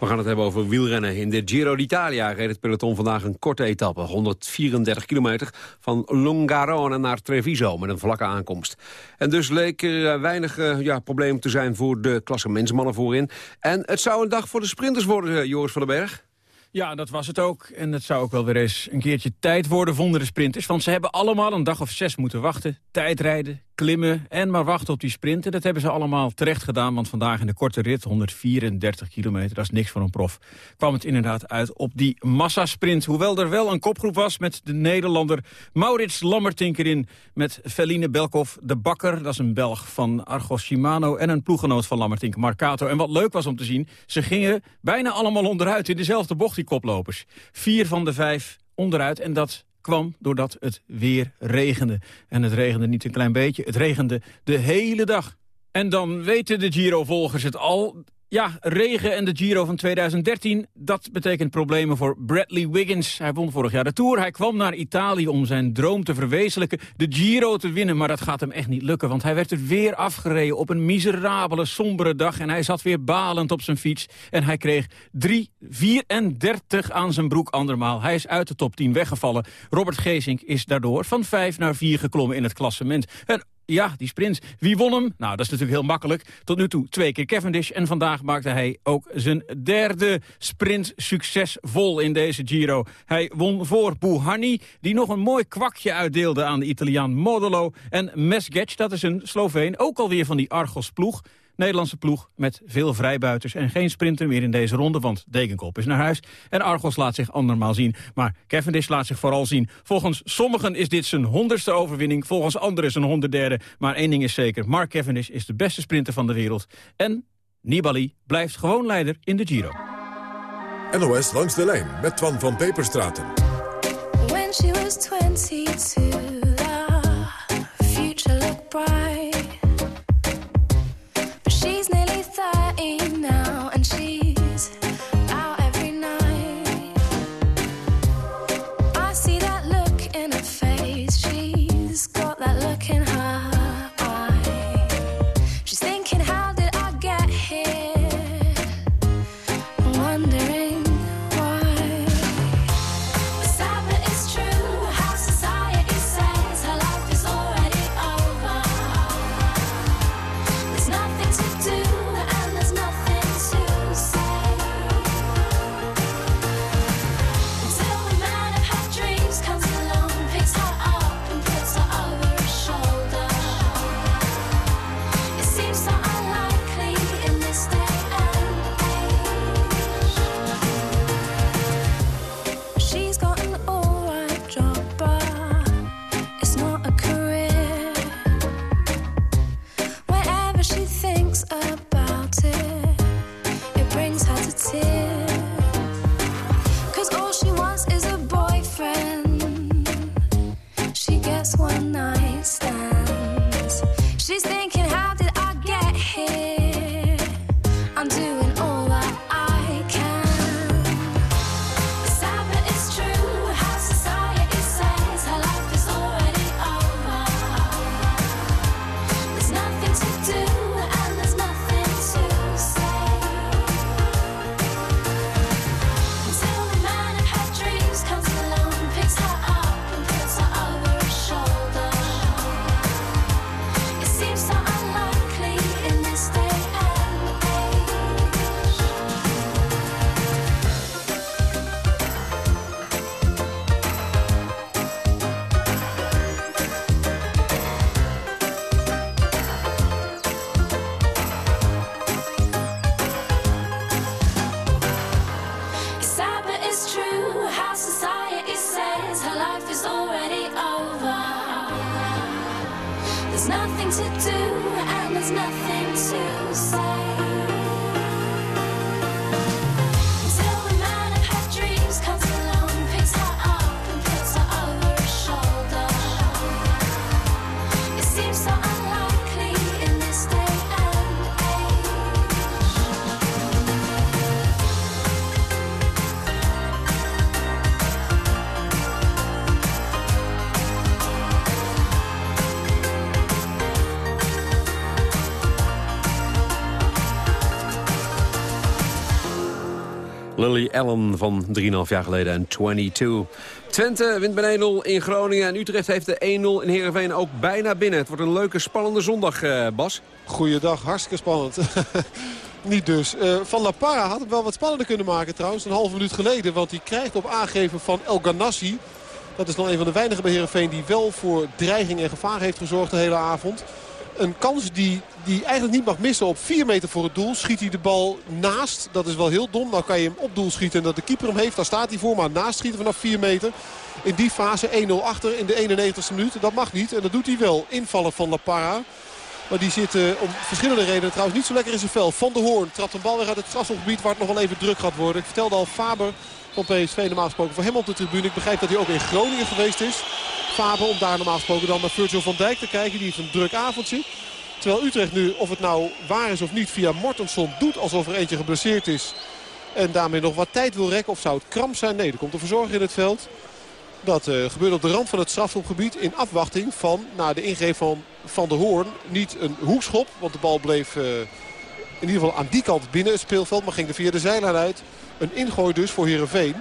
We gaan het hebben over wielrennen. In de Giro d'Italia reed het peloton vandaag een korte etappe. 134 kilometer van Longarone naar Treviso met een vlakke aankomst. En dus leek er weinig uh, ja, probleem te zijn voor de klassementsmannen voorin. En het zou een dag voor de sprinters worden, eh, Joris van den Berg. Ja, dat was het ook. En het zou ook wel weer eens een keertje tijd worden, vonden de sprinters. Want ze hebben allemaal een dag of zes moeten wachten. Tijdrijden, klimmen en maar wachten op die sprinten. Dat hebben ze allemaal terecht gedaan, want vandaag in de korte rit, 134 kilometer, dat is niks voor een prof, kwam het inderdaad uit op die massasprint. Hoewel er wel een kopgroep was met de Nederlander Maurits Lammertink erin, met Feline Belkov de Bakker, dat is een Belg van Argos Shimano en een ploeggenoot van Lammertink, Marcato. En wat leuk was om te zien, ze gingen bijna allemaal onderuit in dezelfde bocht, die koplopers. Vier van de vijf onderuit en dat kwam doordat het weer regende. En het regende niet een klein beetje, het regende de hele dag. En dan weten de Giro-volgers het al. Ja, regen en de Giro van 2013, dat betekent problemen voor Bradley Wiggins. Hij won vorig jaar de Tour. Hij kwam naar Italië om zijn droom te verwezenlijken, de Giro te winnen. Maar dat gaat hem echt niet lukken, want hij werd er weer afgereden op een miserabele, sombere dag. En hij zat weer balend op zijn fiets. En hij kreeg 3, 34 aan zijn broek andermaal. Hij is uit de top 10 weggevallen. Robert Geesink is daardoor van 5 naar 4 geklommen in het klassement. En ja, die sprint. Wie won hem? Nou, dat is natuurlijk heel makkelijk. Tot nu toe twee keer Cavendish. En vandaag maakte hij ook zijn derde sprint succesvol in deze Giro. Hij won voor Bouhanni, die nog een mooi kwakje uitdeelde aan de Italiaan Modolo. En Mesgec, dat is een Sloveen, ook alweer van die Argos ploeg. Nederlandse ploeg met veel vrijbuiters en geen sprinter meer in deze ronde, want Dekenkop is naar huis. En Argos laat zich andermaal zien, maar Cavendish laat zich vooral zien. Volgens sommigen is dit zijn honderdste overwinning, volgens anderen zijn honderdderde. Maar één ding is zeker, Mark Cavendish is de beste sprinter van de wereld. En Nibali blijft gewoon leider in de Giro. NOS langs de lijn met Twan van Peperstraten. When she was 22, Allen van 3,5 jaar geleden en 22. Twente wint bij 1-0 in Groningen en Utrecht heeft de 1-0 in Heerenveen ook bijna binnen. Het wordt een leuke, spannende zondag, eh, Bas. Goeiedag, hartstikke spannend. (laughs) Niet dus. Eh, van La Parra had het wel wat spannender kunnen maken trouwens. Een halve minuut geleden. Want hij krijgt op aangeven van El Ganassi. Dat is nog een van de weinigen bij Heerenveen die wel voor dreiging en gevaar heeft gezorgd de hele avond. Een kans die die eigenlijk niet mag missen op 4 meter voor het doel. Schiet hij de bal naast. Dat is wel heel dom. Dan kan je hem op doel schieten en dat de keeper hem heeft. Daar staat hij voor. Maar naast schieten vanaf 4 meter. In die fase 1-0 achter in de 91ste minuut. Dat mag niet. En dat doet hij wel. Invallen van La Parra. Maar die zit om verschillende redenen trouwens niet zo lekker in zijn vel. Van der Hoorn trapt een bal weer uit het strafschopgebied waar het nog wel even druk gaat worden. Ik vertelde al Faber van PSV normaal gesproken voor hem op de tribune. Ik begrijp dat hij ook in Groningen geweest is. Faber om daar normaal gesproken dan naar Virgil van Dijk te kijken. Die heeft een druk avondje. Terwijl Utrecht nu, of het nou waar is of niet, via Mortensson doet alsof er eentje geblesseerd is. En daarmee nog wat tijd wil rekken. Of zou het kramp zijn? Nee, er komt een verzorger in het veld. Dat uh, gebeurt op de rand van het strafschopgebied in afwachting van na de ingreep van Van der Hoorn. Niet een hoekschop, want de bal bleef uh, in ieder geval aan die kant binnen het speelveld. Maar ging de zijlijn uit. Een ingooi dus voor Heerenveen.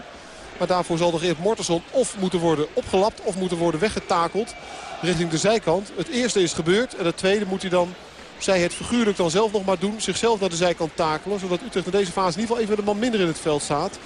Maar daarvoor zal nog eerst Mortenson of moeten worden opgelapt of moeten worden weggetakeld richting de zijkant. Het eerste is gebeurd en het tweede moet hij dan, zij het figuurlijk dan zelf nog maar doen, zichzelf naar de zijkant takelen. Zodat Utrecht in deze fase in ieder geval even met een man minder in het veld staat.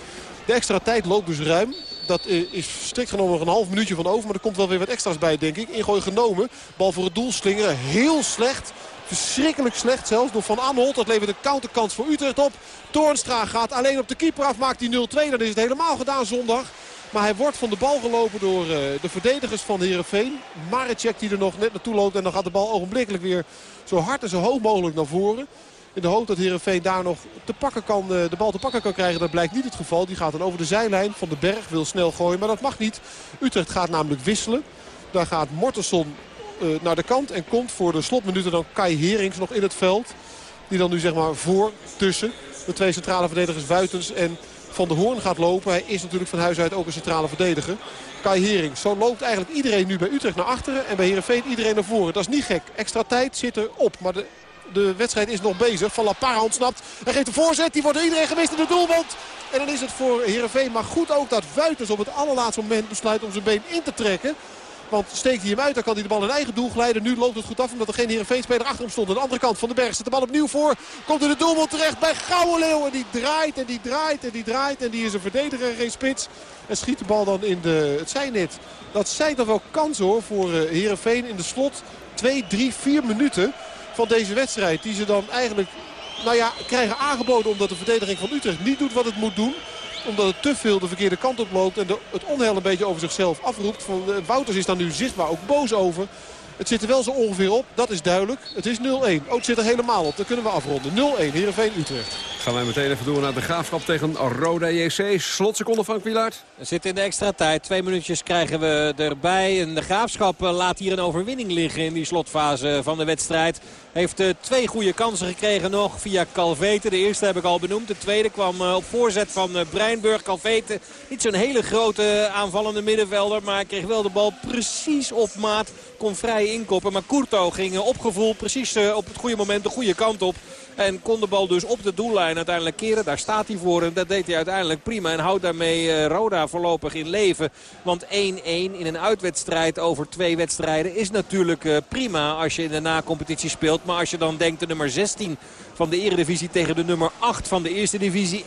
De extra tijd loopt dus ruim. Dat is strikt genomen nog een half minuutje van over. Maar er komt wel weer wat extra's bij, denk ik. Ingooi genomen. Bal voor het doel slingeren. Heel slecht. Verschrikkelijk slecht zelfs door Van Aanholt. Dat levert een counterkans voor Utrecht op. Toornstra gaat alleen op de keeper af. Maakt die 0-2. Dan is het helemaal gedaan zondag. Maar hij wordt van de bal gelopen door uh, de verdedigers van Heerenveen. Maricek die er nog net naartoe loopt. En dan gaat de bal ogenblikkelijk weer zo hard en zo hoog mogelijk naar voren. In de hoop dat Heerenveen daar nog te pakken kan, uh, de bal te pakken kan krijgen. Dat blijkt niet het geval. Die gaat dan over de zijlijn van de berg. Wil snel gooien. Maar dat mag niet. Utrecht gaat namelijk wisselen. Daar gaat Mortenson uh, naar de kant. En komt voor de slotminuten dan Kai Herings nog in het veld. Die dan nu zeg maar voor tussen de twee centrale verdedigers Wuitens en van de Hoorn gaat lopen. Hij is natuurlijk van huis uit ook een centrale verdediger. Kai Hering. Zo loopt eigenlijk iedereen nu bij Utrecht naar achteren. En bij Heerenveen iedereen naar voren. Dat is niet gek. Extra tijd zit erop. Maar de, de wedstrijd is nog bezig. Van La Parra ontsnapt. Hij geeft een voorzet. Die wordt iedereen gemist in de doelwand. En dan is het voor Heerenveen. Maar goed ook dat Wuitens op het allerlaatste moment besluit om zijn been in te trekken. Want steekt hij hem uit, dan kan hij de bal in eigen doel glijden. Nu loopt het goed af omdat er geen Heerenveen-speler achter hem stond. Aan de andere kant van de berg zet de bal opnieuw voor. Komt in de doelmond terecht bij Leeuw En die draait en die draait en die draait. En die is een verdediger en geen spits. En schiet de bal dan in de, het zijnet. Dat zijn toch wel kansen hoor voor Heerenveen in de slot. 2, 3, 4 minuten van deze wedstrijd. Die ze dan eigenlijk nou ja, krijgen aangeboden omdat de verdediging van Utrecht niet doet wat het moet doen omdat het te veel de verkeerde kant op loopt. En de, het onheil een beetje over zichzelf afroept. Van, uh, Wouters is daar nu zichtbaar ook boos over. Het zit er wel zo ongeveer op. Dat is duidelijk. Het is 0-1. Ook het zit er helemaal op. Dan kunnen we afronden. 0-1 Heerenveen-Utrecht. Gaan wij meteen even door naar de graafschap tegen Roda JC. Slotseconde van Quilaert. We zitten in de extra tijd. Twee minuutjes krijgen we erbij. En de graafschap laat hier een overwinning liggen in die slotfase van de wedstrijd. Heeft uh, twee goede kansen gekregen nog via Calvete. De eerste heb ik al benoemd. De tweede kwam uh, op voorzet van Breinburg. Calvete niet zo'n hele grote aanvallende middenvelder. Maar hij kreeg wel de bal precies op maat. Kon vrij inkoppen. Maar Courto ging op gevoel precies op het goede moment de goede kant op. En kon de bal dus op de doellijn uiteindelijk keren. Daar staat hij voor en dat deed hij uiteindelijk prima. En houdt daarmee uh, Roda voorlopig in leven. Want 1-1 in een uitwedstrijd over twee wedstrijden is natuurlijk prima als je in de na-competitie speelt. Maar als je dan denkt de nummer 16 van de eredivisie tegen de nummer 8 van de eerste divisie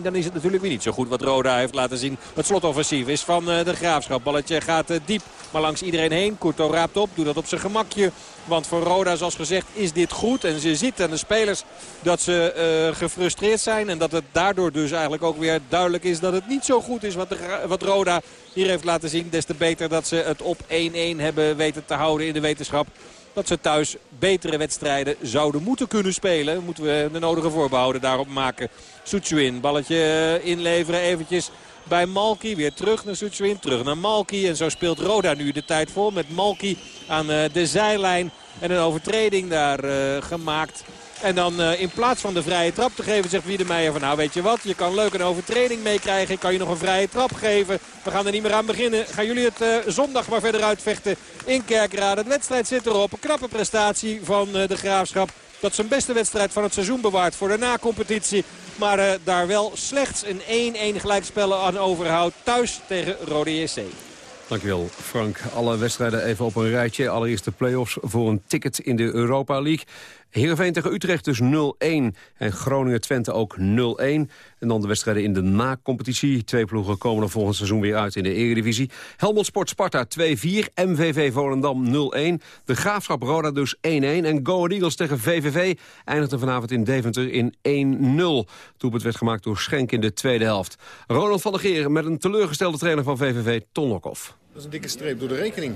1-1. Dan is het natuurlijk weer niet zo goed wat Roda heeft laten zien. Het slotoffensief is van uh, de Graafschap. Balletje gaat diep, maar langs iedereen heen. Courto raapt op, doet dat op zijn gemakje. Want voor Roda, zoals gezegd, is dit goed. En ze ziet aan de spelers dat ze uh, gefrustreerd zijn. En dat het daardoor dus eigenlijk ook weer duidelijk is dat het niet zo goed is wat, wat Roda hier heeft laten zien. Des te beter dat ze het op 1-1 hebben weten te houden in de wetenschap dat ze thuis betere wedstrijden zouden moeten kunnen spelen. Moeten we de nodige voorbehouden daarop maken. Soetsuin, balletje eh, inleveren eventjes bij Malki. Weer terug naar Soetsuin, terug naar Malki. En zo speelt Roda nu de tijd vol met Malki aan eh, de zijlijn. En een overtreding daar eh, gemaakt. En dan uh, in plaats van de vrije trap te geven zegt Wiedemeijer van nou weet je wat. Je kan leuk een overtreding meekrijgen. Ik kan je nog een vrije trap geven. We gaan er niet meer aan beginnen. Gaan jullie het uh, zondag maar verder uitvechten in Kerkrade. De wedstrijd zit erop. Een knappe prestatie van uh, de Graafschap. Dat zijn beste wedstrijd van het seizoen bewaart voor de na-competitie. Maar daar wel slechts een 1-1 gelijkspel aan overhoudt. Thuis tegen Rode JC. Dankjewel Frank. Alle wedstrijden even op een rijtje. Allereerst de play-offs voor een ticket in de Europa League. Heerenveen tegen Utrecht dus 0-1. En Groningen-Twente ook 0-1. En dan de wedstrijden in de na-competitie. Twee ploegen komen er volgend seizoen weer uit in de Eredivisie. Helmond Sport Sparta 2-4. MVV Volendam 0-1. De Graafschap Roda dus 1-1. En Go Eagles tegen VVV eindigde vanavond in Deventer in 1-0. Toepet werd gemaakt door Schenk in de tweede helft. Ronald van der Geer met een teleurgestelde trainer van VVV, Ton Lokhoff. Dat is een dikke streep door de rekening.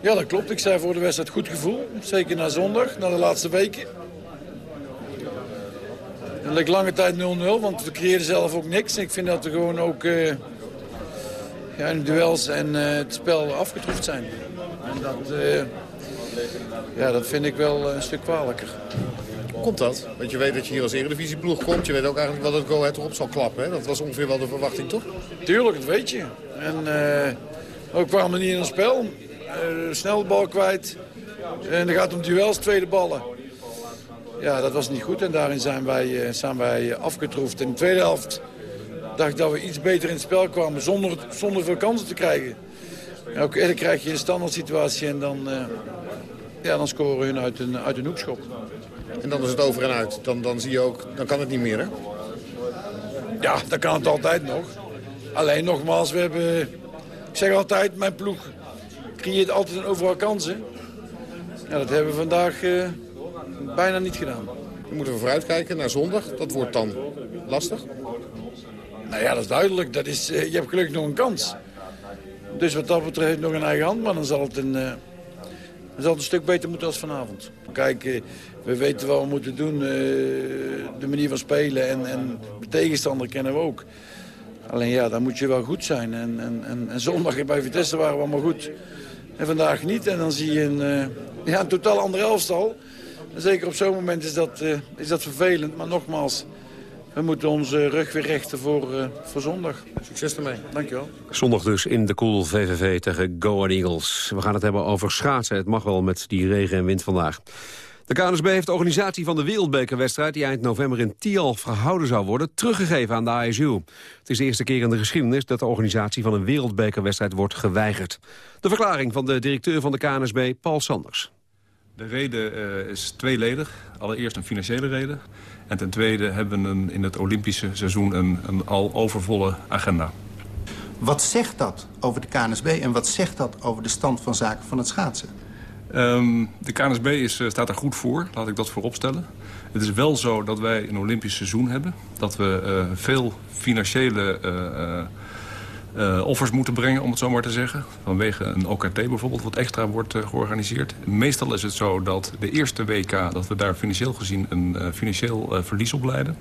Ja, dat klopt. Ik zei voor de wedstrijd goed gevoel. Zeker na zondag, na de laatste weken. Het leek lange tijd 0-0, want we creëerden zelf ook niks. Ik vind dat we gewoon ook uh, ja, in de duels en uh, het spel afgetroefd zijn. En dat, uh, ja, dat vind ik wel een stuk kwalijker. Komt dat? Want je weet dat je hier als eredivisieploeg komt. Je weet ook eigenlijk wel dat Go Ahead erop zal klappen. Hè? Dat was ongeveer wel de verwachting, toch? Tuurlijk, dat weet je. En ook we niet in een spel. Uh, snel de bal kwijt. En dan gaat het om duels, tweede ballen. Ja, dat was niet goed en daarin zijn wij, uh, zijn wij afgetroefd. In de tweede helft dacht ik dat we iets beter in het spel kwamen zonder, zonder veel kansen te krijgen. En ook eerder krijg je een standaard situatie en dan, uh, ja, dan scoren hun uit een, uit een hoekschop. En dan is het over en uit. Dan, dan zie je ook, dan kan het niet meer hè? Ja, dan kan het altijd nog. Alleen nogmaals, we hebben, ik zeg altijd, mijn ploeg creëert altijd en overal kansen. Ja, dat hebben we vandaag uh, bijna niet gedaan. Dan moeten we vooruitkijken naar zondag. Dat wordt dan lastig? Nou ja, dat is duidelijk. Dat is, uh, je hebt gelukkig nog een kans. Dus wat dat betreft nog een eigen hand. Maar dan zal het een, uh, dan zal het een stuk beter moeten als vanavond. Kijk, we weten wat we moeten doen. de manier van spelen en, en de tegenstander kennen we ook. Alleen ja, dan moet je wel goed zijn. En, en, en, en zondag bij Vitesse waren we allemaal goed. En vandaag niet. En dan zie je een, uh, ja, een totaal andere elftal. En zeker op zo'n moment is dat, uh, is dat vervelend. Maar nogmaals, we moeten onze rug weer rechten voor, uh, voor zondag. Succes ermee. Dankjewel. Zondag dus in de Cool VVV tegen Go Ahead Eagles. We gaan het hebben over schaatsen. Het mag wel met die regen en wind vandaag. De KNSB heeft de organisatie van de wereldbekerwedstrijd... die eind november in Tialf gehouden zou worden, teruggegeven aan de ASU. Het is de eerste keer in de geschiedenis dat de organisatie van een wereldbekerwedstrijd wordt geweigerd. De verklaring van de directeur van de KNSB, Paul Sanders. De reden uh, is tweeledig. Allereerst een financiële reden. En ten tweede hebben we een, in het Olympische seizoen een, een al overvolle agenda. Wat zegt dat over de KNSB en wat zegt dat over de stand van zaken van het schaatsen? Um, de KNSB is, uh, staat er goed voor, laat ik dat vooropstellen. Het is wel zo dat wij een Olympisch seizoen hebben. Dat we uh, veel financiële uh, offers moeten brengen, om het zo maar te zeggen. Vanwege een OKT bijvoorbeeld, wat extra wordt georganiseerd. Meestal is het zo dat de eerste WK, dat we daar financieel gezien een financieel verlies op leiden.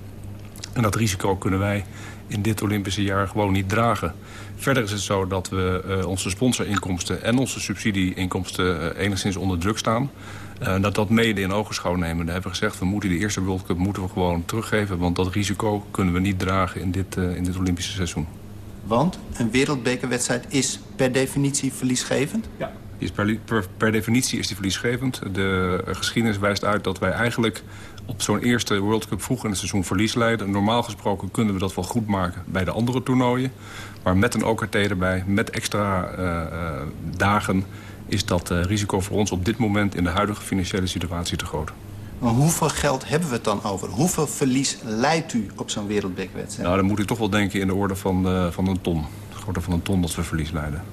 En dat risico kunnen wij in dit Olympische jaar gewoon niet dragen. Verder is het zo dat we uh, onze sponsorinkomsten en onze subsidieinkomsten uh, enigszins onder druk staan. Uh, dat dat mede in ogenschouw nemen. We hebben gezegd, we moeten de eerste World Cup moeten we gewoon teruggeven. Want dat risico kunnen we niet dragen in dit, in dit Olympische seizoen. Want een wereldbekerwedstrijd is per definitie verliesgevend? Ja. Is per, per, per definitie is die verliesgevend. De geschiedenis wijst uit dat wij eigenlijk op zo'n eerste World Cup vroeg in het seizoen verlies leiden. Normaal gesproken kunnen we dat wel goed maken bij de andere toernooien. Maar met een OKT erbij, met extra uh, uh, dagen... is dat uh, risico voor ons op dit moment in de huidige financiële situatie te groot. Maar hoeveel geld hebben we het dan over? Hoeveel verlies leidt u op zo'n wereldbekerwedstrijd? Nou, dan moet ik toch wel denken in de orde van, van een ton. De orde van een ton dat we verlies leiden.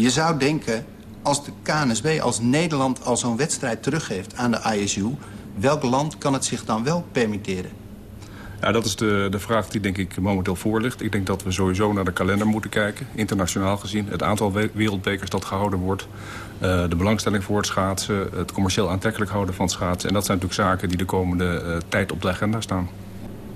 je zou denken, als de KNSB, als Nederland al zo'n wedstrijd teruggeeft aan de ISU... welk land kan het zich dan wel permitteren? Ja, dat is de, de vraag die denk ik momenteel voor ligt. Ik denk dat we sowieso naar de kalender moeten kijken, internationaal gezien. Het aantal we- wereldbekers dat gehouden wordt. eh, de belangstelling voor het schaatsen. Het commercieel aantrekkelijk houden van schaatsen. En dat zijn natuurlijk zaken die de komende eh, tijd op de agenda staan.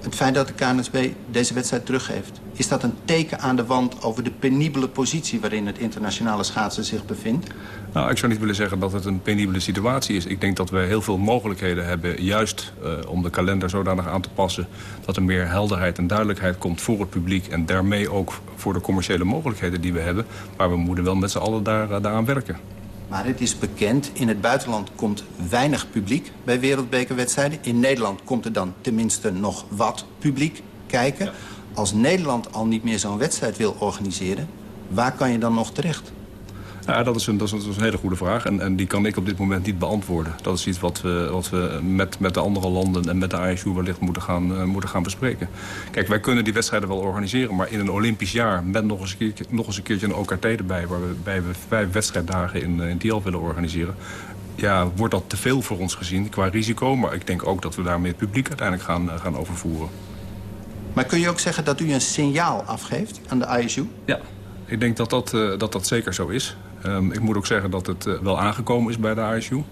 Het feit dat de KNSB deze wedstrijd teruggeeft... is dat een teken aan de wand over de penibele positie... waarin het internationale schaatsen zich bevindt? Nou, ik zou niet willen zeggen dat het een penibele situatie is. Ik denk dat we heel veel mogelijkheden hebben... juist eh, om de kalender zodanig aan te passen... dat er meer helderheid en duidelijkheid komt voor het publiek... en daarmee ook voor de commerciële mogelijkheden die we hebben. Maar we moeten wel met z'n allen daar, eh, daaraan werken. Maar het is bekend, in het buitenland komt weinig publiek bij wereldbekerwedstrijden. In Nederland komt er dan tenminste nog wat publiek kijken. Als Nederland al niet meer zo'n wedstrijd wil organiseren... waar kan je dan nog terecht? Ja, dat is een, dat is een, dat is een hele goede vraag en, en die kan ik op dit moment niet beantwoorden. Dat is iets wat we, wat we met, met de andere landen en met de ISU wellicht moeten gaan, eh, moeten gaan bespreken. Kijk, wij kunnen die wedstrijden wel organiseren, maar in een Olympisch jaar... met nog eens een keertje, nog eens een, keertje een OKT erbij... waarbij we vijf wedstrijddagen in, eh, in Tialf willen organiseren... Ja, wordt dat te veel voor ons gezien qua risico. Maar ik denk ook dat we daarmee het publiek uiteindelijk gaan, eh, gaan overvoeren. Maar kun je ook zeggen dat u een signaal afgeeft aan de ISU? Ja, ik denk dat dat, dat, dat zeker zo is. Ehm, ik moet ook zeggen dat het eh, wel aangekomen is bij de ISU.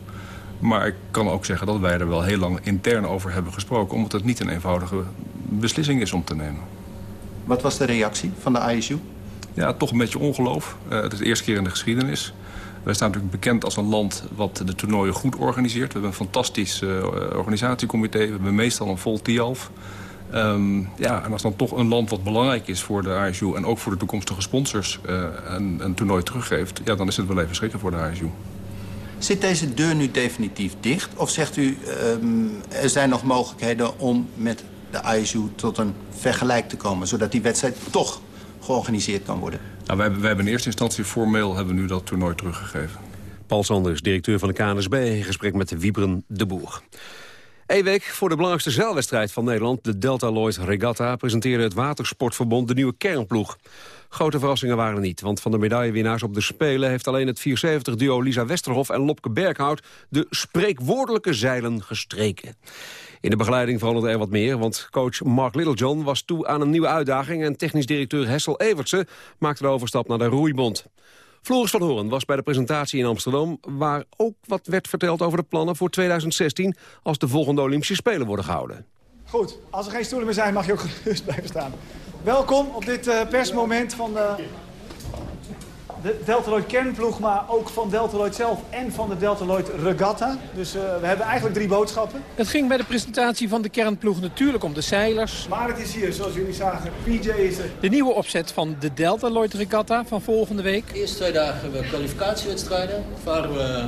Maar ik kan ook zeggen dat wij er wel heel lang intern over hebben gesproken... omdat het niet een eenvoudige beslissing is om te nemen. Wat was de reactie van de ISU? Ja, toch een beetje ongeloof. Eh, het is de eerste keer in de geschiedenis. Wij staan natuurlijk bekend als een land wat de toernooien goed organiseert. We hebben een fantastisch eh, organisatiecomité. We hebben meestal een vol TIALF. Ehm, ja, en als dan toch een land wat belangrijk is voor de ISU... en ook voor de toekomstige sponsors eh, een, een toernooi teruggeeft... Ja, dan is het wel even schrikken voor de ISU. Zit deze deur nu definitief dicht? Of zegt u, ehm, er zijn nog mogelijkheden om met de ISU tot een vergelijk te komen... zodat die wedstrijd toch georganiseerd kan worden? Nou, wij, hebben, wij hebben in eerste instantie formeel hebben we nu dat toernooi teruggegeven. Paul Sanders, directeur van de KNSB, in gesprek met Wiebren de Boer. Eén week voor de belangrijkste zeilwedstrijd van Nederland, de Delta Lloyd Regatta, presenteerde het Watersportverbond de nieuwe kernploeg. Grote verrassingen waren er niet, want van de medaillewinnaars op de Spelen heeft alleen het 74-duo Lisa Westerhof en Lopke Berghout de spreekwoordelijke zeilen gestreken. In de begeleiding veranderde er wat meer, want coach Mark Littlejohn was toe aan een nieuwe uitdaging en technisch directeur Hessel Evertse maakte de overstap naar de roeibond. Floris van Hoorn was bij de presentatie in Amsterdam... waar ook wat werd verteld over de plannen voor 2016... als de volgende Olympische Spelen worden gehouden. Goed, als er geen stoelen meer zijn mag je ook gerust blijven staan. Welkom op dit eh, persmoment van de, de Deltaloid kernploeg, maar ook van Deltaloid zelf en van de Deltaloid Regatta. Dus eh, we hebben eigenlijk drie boodschappen. Het ging bij de presentatie van de kernploeg natuurlijk om de zeilers. Maar het is hier, zoals jullie zagen, PJ is er. De nieuwe opzet van de Delta Lloyd Regatta van volgende week. De eerste twee dagen hebben we kwalificatiewedstrijden. Varen we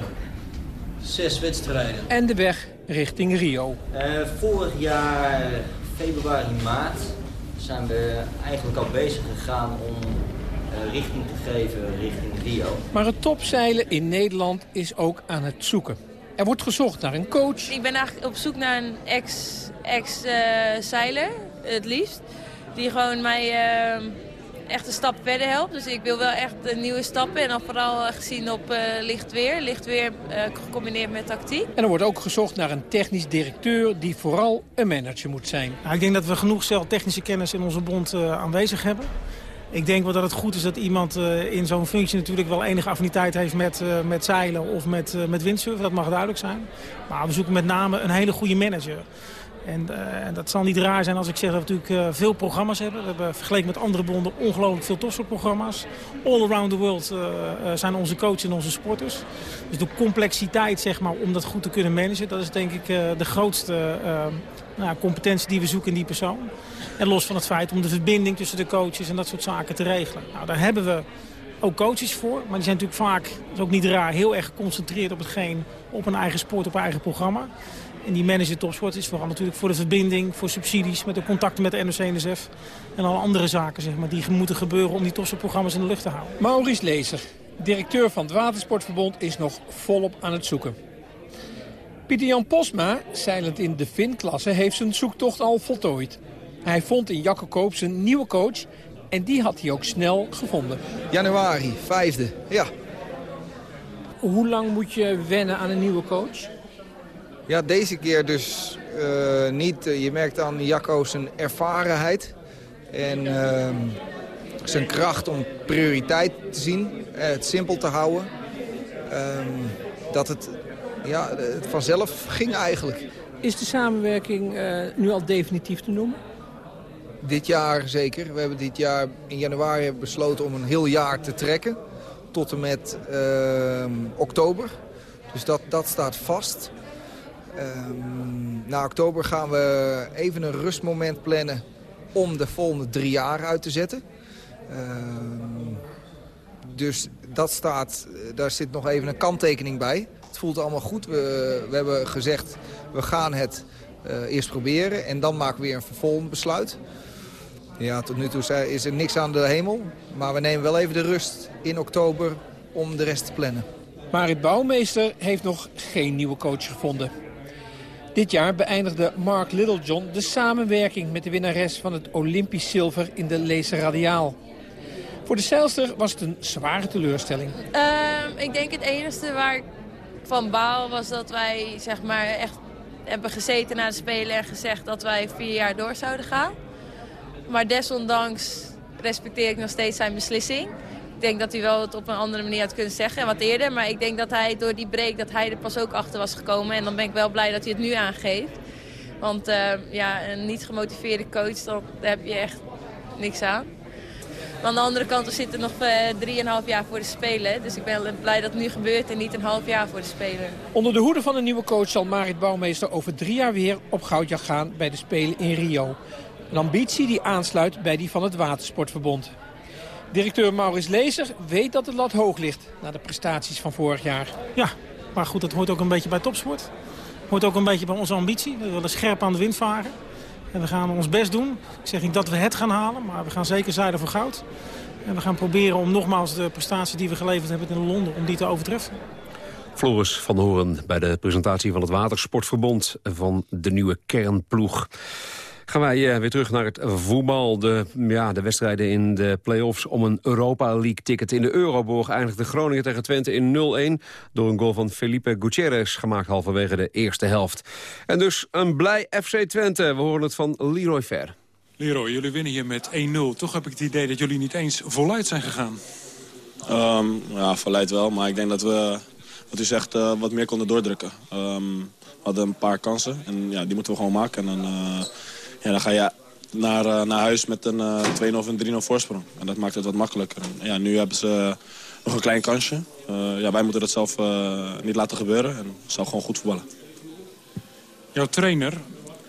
zes wedstrijden. En de weg richting Rio. Eh, vorig jaar februari, maart zijn we eigenlijk al bezig gegaan om richting te geven richting Rio. Maar het topzeilen in Nederland is ook aan het zoeken. Er wordt gezocht naar een coach. Ik ben eigenlijk op zoek naar een ex-zeiler, het liefst. Die gewoon mij eh, echt een stap verder helpt. Dus ik wil wel echt een nieuwe stappen. En dan vooral gezien op eh, licht weer. Licht weer eh, gecombineerd met tactiek. En er wordt ook gezocht naar een technisch directeur die vooral een manager moet zijn. Nou, ik denk dat we genoeg zelf technische kennis in onze bond eh, aanwezig hebben. Ik denk wel dat het goed is dat iemand eh, in zo'n functie natuurlijk wel enige affiniteit heeft met, eh, met zeilen of met, eh, met windsurfen. Dat mag duidelijk zijn. Maar we zoeken met name een hele goede manager. En dat zal niet raar zijn als ik zeg dat we natuurlijk veel programma's hebben. We hebben vergeleken met andere bonden ongelooflijk veel topsportprogramma's. All around the world zijn onze coaches en onze sporters. Dus de complexiteit zeg maar, om dat goed te kunnen managen... dat is denk ik de grootste nou, competentie die we zoeken in die persoon. En los van het feit om de verbinding tussen de coaches en dat soort zaken te regelen. Nou, daar hebben we ook coaches voor. Maar die zijn natuurlijk vaak, dat is ook niet raar, heel erg geconcentreerd op hetgeen... op een eigen sport, op een eigen programma. En die manager topsport is vooral natuurlijk voor de verbinding, voor subsidies... met de contacten met de NOC-NSF en alle andere zaken zeg maar, die moeten gebeuren... om die topsportprogramma's in de lucht te houden. Maurice Lezer, directeur van het Watersportverbond, is nog volop aan het zoeken. Pieter-Jan Posma, zeilend in de Fin-klasse, heeft zijn zoektocht al voltooid. Hij vond in Jacco Koop zijn nieuwe coach en die had hij ook snel gevonden. Januari, vijfde, ja. Hoe lang moet je wennen aan een nieuwe coach? Ja, deze keer dus eh, niet. Eh, je merkt aan Jacco zijn ervarenheid. En ehm, zijn kracht om prioriteit te zien. eh, het simpel te houden. Ehm, dat het, ja, het vanzelf ging eigenlijk. Is de samenwerking nu al definitief te noemen? Dit jaar zeker. We hebben dit jaar in januari besloten om een heel jaar te trekken. Tot en met ehm, oktober. Dus dat, dat staat vast. Ehm, na oktober gaan we even een rustmoment plannen om de volgende drie jaar uit te zetten. Ehm, dus dat staat, daar zit nog even een kanttekening bij. Het voelt allemaal goed. We, we hebben gezegd, we gaan het eh, eerst proberen en dan maken we weer een vervolgend besluit. Ja, tot nu toe is er niks aan de hemel. Maar we nemen wel even de rust in oktober om de rest te plannen. Marit Bouwmeester heeft nog geen nieuwe coach gevonden. Dit jaar beëindigde Mark Littlejohn de samenwerking met de winnares van het Olympisch zilver in de Leese Radiaal. Voor de zeilster was het een zware teleurstelling. Ehm, ik denk het enige waar ik van baal was dat wij zeg maar echt hebben gezeten na de Spelen en gezegd dat wij vier jaar door zouden gaan. Maar desondanks respecteer ik nog steeds zijn beslissing. Ik denk dat hij wel het op een andere manier had kunnen zeggen en wat eerder. Maar ik denk dat hij door die break dat hij er pas ook achter was gekomen. En dan ben ik wel blij dat hij het nu aangeeft. Want eh, ja, een niet gemotiveerde coach, dan, daar heb je echt niks aan. Maar aan de andere kant, we zitten nog eh, drieënhalf jaar voor de Spelen. Dus ik ben blij dat het nu gebeurt en niet een half jaar voor de Spelen. Onder de hoede van een nieuwe coach zal Marit Bouwmeester over drie jaar weer op goudjacht gaan bij de Spelen in Rio. Een ambitie die aansluit bij die van het Watersportverbond. Directeur Maurits Lezer weet dat de lat hoog ligt na de prestaties van vorig jaar. Ja, maar goed, dat hoort ook een beetje bij topsport. Hoort ook een beetje bij onze ambitie. We willen scherp aan de wind varen. En we gaan ons best doen. Ik zeg niet dat we het gaan halen, maar we gaan zeker zeilen voor goud. En we gaan proberen om nogmaals de prestatie die we geleverd hebben in Londen, om die te overtreffen. Floris van Horen bij de presentatie van het Watersportverbond van de nieuwe kernploeg. Gaan wij eh, weer terug naar het voetbal. De, ja, de wedstrijden in de play-offs om een Europa League ticket. In de Euroborg eindigde Groningen tegen Twente in 0-1... door een goal van Felipe Gutierrez, gemaakt halverwege de eerste helft. En dus een blij FC Twente. We horen het van Leroy Ver. Leroy, jullie winnen hier met 1-0. Toch heb ik het idee dat jullie niet eens voluit zijn gegaan. Ehm, ja, verleid wel. Maar ik denk dat we, wat u zegt, eh, wat meer konden doordrukken. Ehm, we hadden een paar kansen en ja, die moeten we gewoon maken. En dan, eh, ja, dan ga je naar, eh, naar huis met een eh, 2-0 of een 3-0 voorsprong. En dat maakt het wat makkelijker. En, ja, nu hebben ze nog een klein kansje. Eh, ja, wij moeten dat zelf eh, niet laten gebeuren. En zou gewoon goed voetballen. Jouw trainer,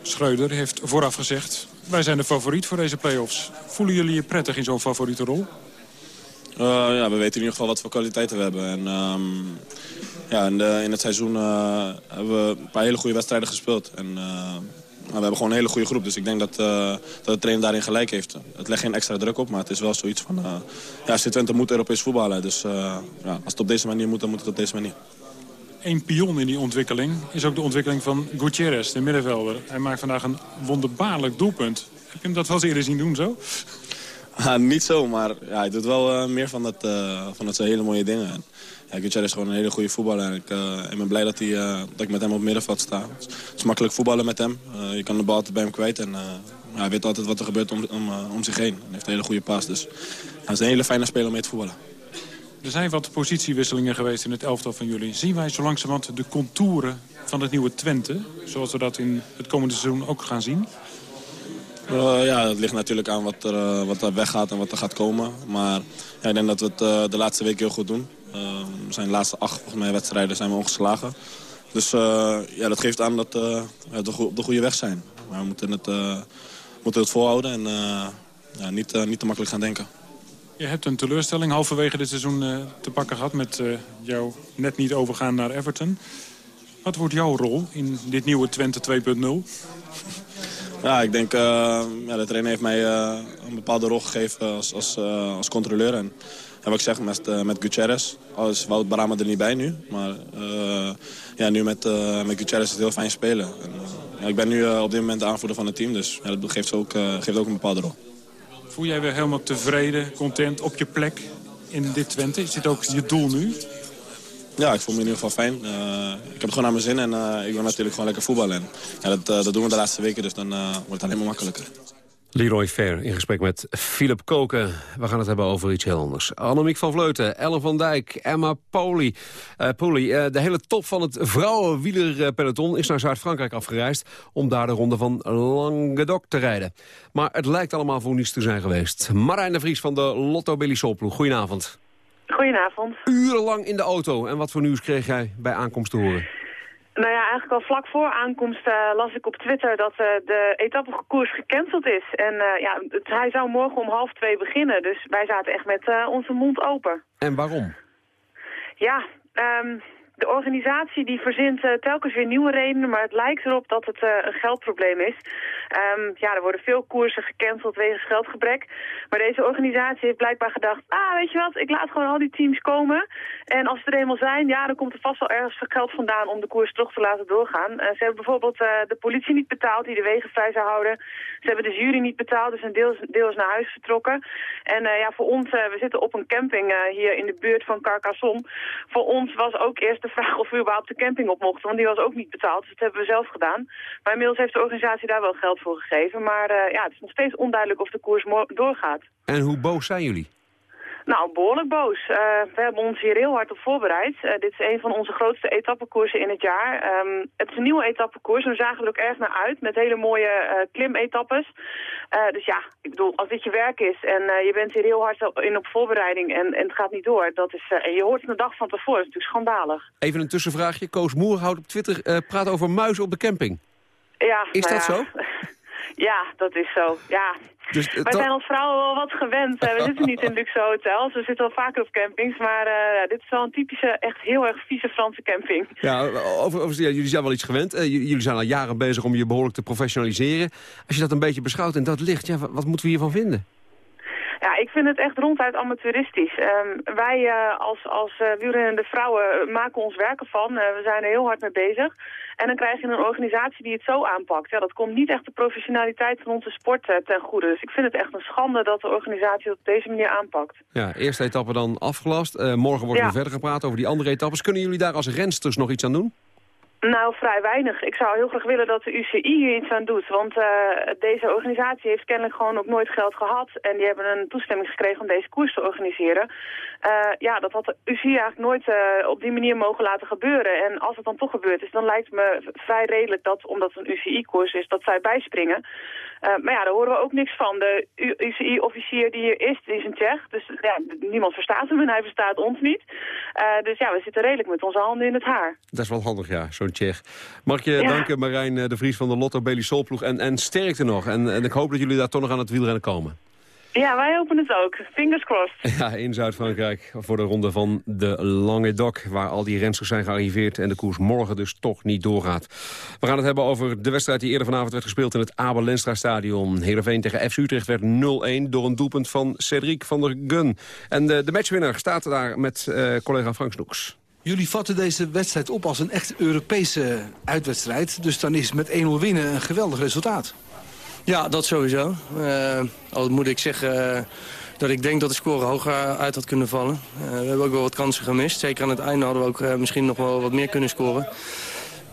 Schreuder, heeft vooraf gezegd... wij zijn de favoriet voor deze play-offs. Voelen jullie je prettig in zo'n favoriete rol? Eh, ja, we weten in ieder geval wat voor kwaliteiten we hebben. En, ehm, ja, in, de- in het seizoen eh, hebben we een paar hele goede wedstrijden gespeeld. En, eh, maar we hebben gewoon een hele goede groep. Dus ik denk dat, eh, dat de trainer daarin gelijk heeft. Het legt geen extra druk op, maar het is wel zoiets van... eh ja, Twente moet Europees voetballen. Dus eh, ja, als het op deze manier moet, dan moet het op deze manier. Eén pion in die ontwikkeling is ook de ontwikkeling van Gutierrez, de middenvelder. Hij maakt vandaag een wonderbaarlijk doelpunt. Heb je hem dat wel eens eerder zien doen zo? Ah, niet zo, maar ja, hij doet wel meer van dat, van dat soort hele mooie dingen. Ja, Gutierrez is gewoon een hele goede voetballer. En ik, eh, ik ben blij dat, hij, eh, dat ik met hem op het middenveld sta. Het is makkelijk voetballen met hem. Eh, je kan de bal altijd bij hem kwijt. En, hij weet altijd wat er gebeurt om, om, om zich heen. Hij heeft een hele goede paas. Dus hij is een hele fijne speler om mee te voetballen. Er zijn wat positiewisselingen geweest in het elftal van jullie. Zien wij zo langzamerhand de contouren van het nieuwe Twente? Zoals we dat in het komende seizoen ook gaan zien? Ja, het ligt natuurlijk aan wat er, eh, wat er weggaat en wat er gaat komen. Maar ja, ik denk dat we het de laatste week heel goed doen. Eh, we zijn de laatste acht volgens mij, wedstrijden zijn we ongeslagen. Dus eh, ja, dat geeft aan dat eh, we go- op de goede weg zijn. Maar we moeten het, eh, moeten het volhouden en eh, ja, niet, eh, niet te makkelijk gaan denken. Je hebt een teleurstelling halverwege dit seizoen eh, te pakken gehad... met eh, jou net niet overgaan naar Everton. Wat wordt jouw rol in dit nieuwe Twente 2.0? Ja, ik denk, uh, ja, de trainer heeft mij uh, een bepaalde rol gegeven als, als, uh, als controleur. En wat ik zeg, met, uh, met Gutierrez, al is Wout Brama er niet bij nu. Maar ja, nu met, met Gutierrez is het heel fijn spelen. En, ja, ik ben nu op dit moment de aanvoerder van het team, dus ja, dat geeft ook, geeft ook een bepaalde rol. Voel jij weer helemaal tevreden, content, op je plek in dit Twente? Is dit ook je doel nu? ja, ik voel me in ieder geval fijn. Eh, ik heb het gewoon naar mijn zin en eh, ik wil natuurlijk gewoon lekker voetballen. En, ja, dat, eh, dat doen we de laatste weken, dus dan eh, wordt het alleen maar makkelijker. Leroy Fair in gesprek met Philip Koken. We gaan het hebben over iets heel anders. Annemiek van Vleuten, Ellen van Dijk, Emma Poli. Eh, Poli eh, de hele top van het vrouwenwielerpeloton is naar Zuid-Frankrijk afgereisd... om daar de ronde van Languedoc te rijden. Maar het lijkt allemaal voor niets te zijn geweest. Marijn de Vries van de Lotto Belisol-ploeg. Goedenavond. Goedenavond. Urenlang in de auto. En wat voor nieuws kreeg jij bij aankomst te horen? Nou ja, eigenlijk al vlak voor aankomst eh, las ik op Twitter dat eh, de etappekoers gecanceld is. En eh, ja, het, hij zou morgen om half twee beginnen, dus wij zaten echt met onze mond open. En waarom? Ja, ehm, de organisatie die verzint eh, telkens weer nieuwe redenen, maar het lijkt erop dat het eh, een geldprobleem is. Ehm, ja, er worden veel koersen gecanceld wegens geldgebrek. Maar deze organisatie heeft blijkbaar gedacht, ah, weet je wat, ik laat gewoon al die teams komen. En als ze er eenmaal zijn, ja, dan komt er vast wel ergens geld vandaan om de koers toch te laten doorgaan. Eh, ze hebben bijvoorbeeld de politie niet betaald die de wegen vrij zou houden. Ze hebben de jury niet betaald, dus een deel is, naar huis vertrokken. En ja, voor ons, we zitten op een camping hier in de buurt van Carcassonne. Voor ons was ook eerst vraag of we überhaupt de camping op mochten, want die was ook niet betaald. Dus dat hebben we zelf gedaan. Maar inmiddels heeft de organisatie daar wel geld voor gegeven. Maar eh, ja, het is nog steeds onduidelijk of de koers doorgaat. En hoe boos zijn jullie? Nou, behoorlijk boos. Eh, we hebben ons hier heel hard op voorbereid. Eh, dit is een van onze grootste etappekoersen in het jaar. Ehm, het is een nieuwe etappekoers en we zagen er ook erg naar uit met hele mooie eh klimetappes. Dus ja, ik bedoel, als dit je werk is en je bent hier heel hard in op voorbereiding en, en het gaat niet door, dat is, en je hoort het een dag van tevoren, dat is natuurlijk schandalig. Even een tussenvraagje. Koos Moerhout op Twitter praat over muizen op de camping. Ja, Is nou dat ja. zo? (laughs) Ja, dat is zo. Ja. Dus, eh, Wij zijn als vrouwen wel wat gewend. We zitten niet in luxe hotels. We zitten wel vaker op campings. Maar eh, dit is wel een typische, echt heel erg vieze Franse camping. Ja, over, over, ja, jullie zijn wel iets gewend. Jullie zijn al jaren bezig om je behoorlijk te professionaliseren. Als je dat een beetje beschouwt in dat licht, ja, wat, wat moeten we hiervan vinden? Ja, ik vind het echt ronduit amateuristisch. Ehm, wij eh, als, als uh, wielrennende vrouwen eh, maken ons werk ervan. Eh, we zijn er heel hard mee bezig. En dan krijg je een organisatie die het zo aanpakt. Ja, dat komt niet echt de professionaliteit van onze sport eh, ten goede. Dus ik vind het echt een schande dat de organisatie het op deze manier aanpakt. Ja, eerste etappe dan afgelast. Eh, morgen wordt Ja. er verder gepraat over die andere etappes. Kunnen jullie daar als rensters nog iets aan doen? Nou, vrij weinig. Ik zou heel graag willen dat de UCI hier iets aan doet. Want eh, deze organisatie heeft kennelijk gewoon ook nooit geld gehad. En die hebben een toestemming gekregen om deze koers te organiseren. Eh, ja, dat had de UCI eigenlijk nooit eh, op die manier mogen laten gebeuren. En als het dan toch gebeurd is, dan lijkt me vrij redelijk dat, omdat het een UCI-koers is, dat zij bijspringen. Maar ja, daar horen we ook niks van. De UCI-officier die hier is, die is een Tsjech. Dus ja, niemand verstaat hem en hij verstaat ons niet. Dus ja, we zitten redelijk met onze handen in het haar. Dat is wel handig, ja, zo'n Tsjech. Mag ik je Ja. danken, Marijn eh, de Vries van de Lotto Belisol-ploeg. En, en sterkte nog. En, en ik hoop dat jullie daar toch nog aan het wielrennen komen. Ja, wij hopen het ook. Fingers crossed. (laughs) Ja, in Zuid-Frankrijk voor de ronde van de Languedoc... waar al die rensters zijn gearriveerd en de koers morgen dus toch niet doorgaat. We gaan het hebben over de wedstrijd die eerder vanavond werd gespeeld... in het Abel Lenstra stadion. Heerenveen tegen FC Utrecht werd 0-1 door een doelpunt van Cedric van der Gun. En de, de matchwinner staat daar met eh, collega Frank Snoeks. Jullie vatten deze wedstrijd op als een echt Europese uitwedstrijd. Dus dan is met 1-0 winnen een geweldig resultaat. Ja, dat sowieso. Eh, al moet ik zeggen eh, dat ik denk dat de score hoger uit had kunnen vallen. Eh, we hebben ook wel wat kansen gemist. Zeker aan het einde hadden we ook eh, misschien nog wel wat meer kunnen scoren.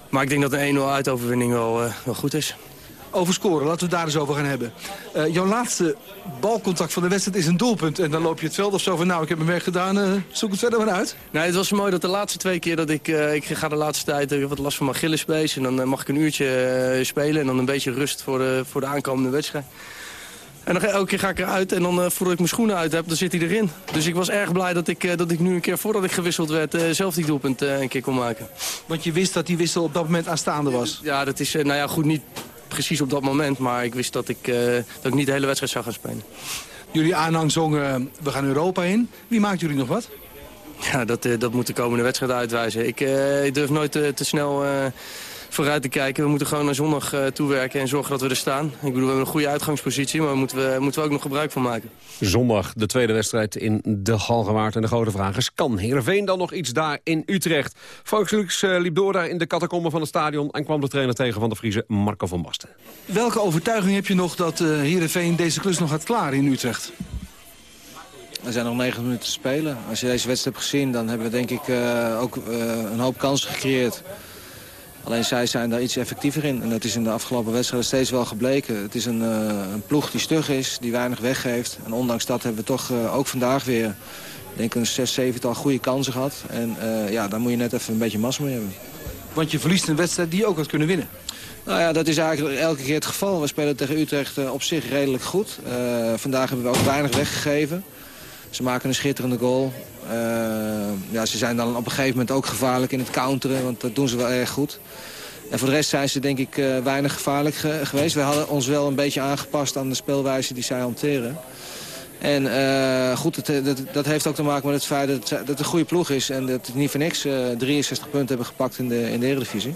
Maar ik denk dat een 1-0 uitoverwinning wel, eh, wel goed is. Over scoren, laten we het daar eens over gaan hebben. Eh, jouw laatste balcontact van de wedstrijd is een doelpunt. En dan loop je het veld of zo van, nou, ik heb mijn werk gedaan, eh, zoek het verder maar uit. Nee, het was mooi dat de laatste twee keer dat ik... eh, ik ga de laatste tijd wat last van mijn Achillespees. En dan mag ik een uurtje spelen. En dan een beetje rust voor de, voor de aankomende wedstrijd. En dan elke keer ga ik eruit en dan voordat ik mijn schoenen uit heb, dan zit hij erin. Dus ik was erg blij dat ik, dat ik nu een keer voordat ik gewisseld werd... zelf die doelpunt een keer kon maken. Want je wist dat die wissel op dat moment aanstaande was. Ja, dat is, nou ja, goed, niet precies op dat moment. Maar ik wist dat ik, eh, dat ik niet de hele wedstrijd zou gaan spelen. Jullie aanhang zongen, we gaan Europa in. Wie maakt jullie nog wat? Ja, dat, eh, dat moet de komende wedstrijd uitwijzen. Ik, eh, ik durf nooit te, te snel vooruit te kijken. We moeten gewoon naar zondag eh, toewerken en zorgen dat we er staan. Ik bedoel, we hebben een goede uitgangspositie, maar daar moeten we, moeten we ook nog gebruik van maken. Zondag de tweede wedstrijd in de Galgenwaard. En de grote vraag is, kan Heerenveen dan nog iets daar in Utrecht? Frank Lux eh, liep door daar in de catacomben van het stadion... en kwam de trainer tegen van de Friese Marco van Basten. Welke overtuiging heb je nog dat eh Heerenveen deze klus nog gaat klaren in Utrecht? Er zijn nog 90 minuten te spelen. Als je deze wedstrijd hebt gezien, dan hebben we denk ik eh, ook eh, een hoop kansen gecreëerd. Alleen zij zijn daar iets effectiever in. En dat is in de afgelopen wedstrijden steeds wel gebleken. Het is een, eh, een ploeg die stug is, die weinig weggeeft. En ondanks dat hebben we toch eh, ook vandaag weer... Denk een zes, zevental goede kansen gehad. En eh, ja, daar moet je net even een beetje mas mee hebben. Want je verliest een wedstrijd die je ook had kunnen winnen. Nou ja, dat is eigenlijk elke keer het geval. We spelen tegen Utrecht op zich redelijk goed. Vandaag hebben we ook weinig weggegeven. Ze maken een schitterende goal. Eh, ja, ze zijn dan op een gegeven moment ook gevaarlijk in het counteren, want dat doen ze wel erg goed. En voor de rest zijn ze denk ik eh, weinig gevaarlijk ge- geweest. We hadden ons wel een beetje aangepast aan de speelwijze die zij hanteren. En eh, goed, dat, heeft ook te maken met het feit dat, het- dat het een goede ploeg is. En dat het niet voor niks eh, 63 punten hebben gepakt in de, in de Eredivisie.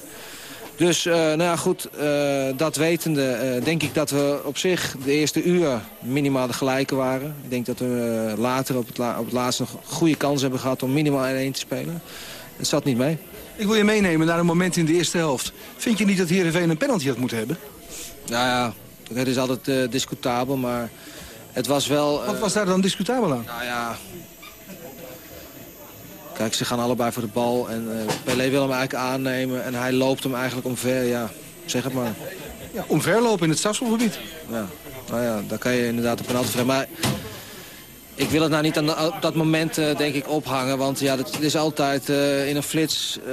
Dus eh, nou ja, goed, eh, dat wetende eh, denk ik dat we op zich de eerste uur minimaal de gelijke waren. Ik denk dat we later op het, la op het laatst nog goede kans hebben gehad om minimaal 1-1 te spelen. Het zat niet mee. Ik wil je meenemen naar een moment in de eerste helft. Vind je niet dat Heerenveen een penalty had moeten hebben? Nou ja, het is altijd discutabel, maar het was wel... Wat was daar dan discutabel aan? Nou ja... Kijk, ze gaan allebei voor de bal en eh Pelé wil hem eigenlijk aannemen en hij loopt hem eigenlijk omver. Ja, zeg het maar. Ja, omverlopen in het strafschopgebied. Ja, nou ja, daar kan je inderdaad een penalty hebben. Maar ik wil het nou niet aan op dat moment, eh, denk ik, ophangen. Want ja, dat is altijd eh, in een flits. eh,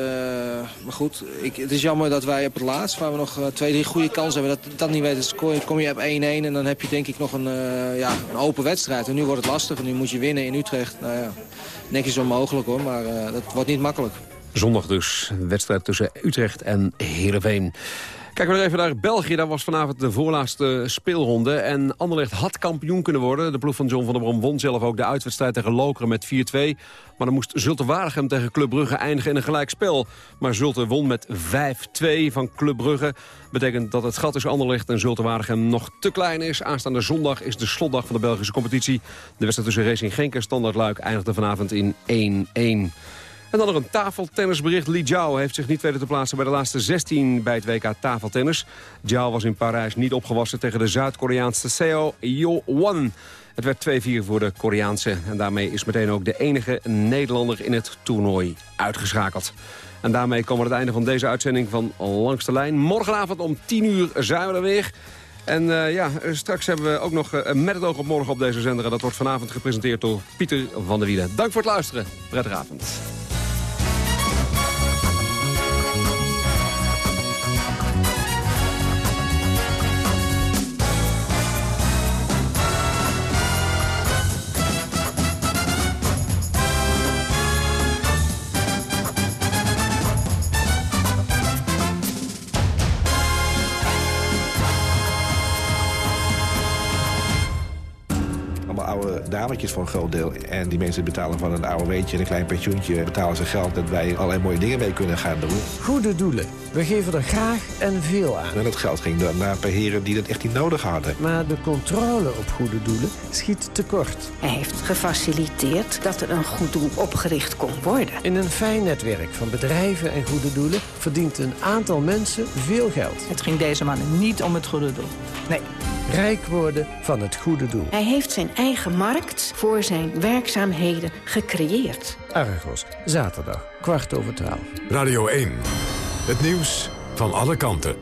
maar goed, ik, het is jammer dat wij op het laatst, waar we nog twee, drie goede kansen hebben, dat dat niet weten te scoren. Kom je op 1-1 en dan heb je denk ik nog een, ja, een open wedstrijd. En nu wordt het lastig. En nu moet je winnen in Utrecht. Nou ja, netjes onmogelijk hoor, maar dat wordt niet makkelijk. Zondag dus, wedstrijd tussen Utrecht en Heerenveen. Kijken we nog even naar België. Daar was vanavond de voorlaatste speelronde. En Anderlecht had kampioen kunnen worden. De ploeg van John van der Brom won zelf ook de uitwedstrijd tegen Lokeren met 4-2. Maar dan moest Zulte Waregem tegen Club Brugge eindigen in een gelijkspel. Maar Zulte won met 5-2 van Club Brugge. Betekent dat het gat tussen Anderlecht en Zulte Waregem nog te klein is. Aanstaande zondag is de slotdag van de Belgische competitie. De wedstrijd tussen Racing Genk en Standard Luik eindigde vanavond in 1-1. En dan nog een tafeltennisbericht. Li Jiao heeft zich niet weten te plaatsen bij de laatste 16 bij het WK tafeltennis. Jiao was in Parijs niet opgewassen tegen de Zuid-Koreaanse Seo Yo-won. Het werd 2-4 voor de Koreaanse. En daarmee is meteen ook de enige Nederlander in het toernooi uitgeschakeld. En daarmee komen we aan het einde van deze uitzending van Langs de Lijn. Morgenavond om 10 uur zijn we er weer. En eh, ja, straks hebben we ook nog eh, Met het oog op morgen op deze zender. En dat wordt vanavond gepresenteerd door Pieter van der Wielen. Dank voor het luisteren. Prettige avond. Dametjes voor een groot deel. En die mensen betalen van een oude weetje en een klein pensioentje... betalen ze geld dat wij allerlei mooie dingen mee kunnen gaan doen. Goede doelen. We geven er graag en veel aan. En dat geld ging dan naar een paar heren die dat echt niet nodig hadden. Maar de controle op goede doelen schiet tekort. Hij heeft gefaciliteerd dat er een goed doel opgericht kon worden. In een fijn netwerk van bedrijven en goede doelen... verdient een aantal mensen veel geld. Het ging deze man niet om het goede doel. Nee. Rijk worden van het goede doel. Hij heeft zijn eigen markt voor zijn werkzaamheden gecreëerd. Argos, zaterdag, kwart over twaalf. Radio 1. Het nieuws van alle kanten.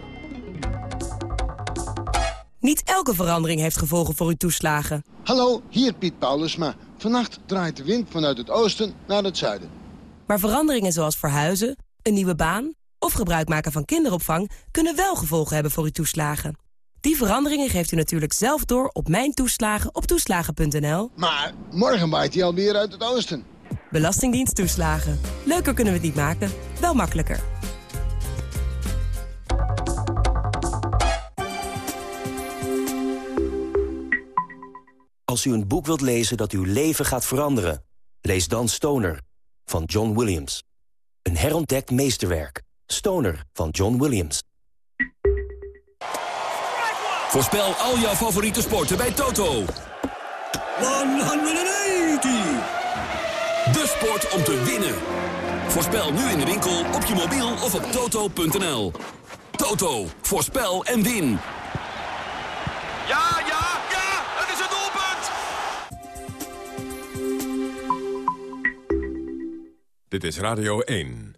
Niet elke verandering heeft gevolgen voor uw toeslagen. Hallo, hier Piet Paulusma. Vannacht draait de wind vanuit het oosten naar het zuiden. Maar veranderingen zoals verhuizen, een nieuwe baan of gebruik maken van kinderopvang kunnen wel gevolgen hebben voor uw toeslagen. Die veranderingen geeft u natuurlijk zelf door op Mijn Toeslagen op toeslagen.nl. Maar morgen waait hij alweer uit het oosten. Belastingdienst toeslagen. Leuker kunnen we het niet maken, wel makkelijker. Als u een boek wilt lezen dat uw leven gaat veranderen... lees dan Stoner van John Williams. Een herontdekt meesterwerk. Stoner van John Williams. Voorspel al jouw favoriete sporten bij Toto. 180! De sport om te winnen. Voorspel nu in de winkel, op je mobiel of op toto.nl. Toto, voorspel en win. Ja, ja, ja, het is het doelpunt! Dit is Radio 1.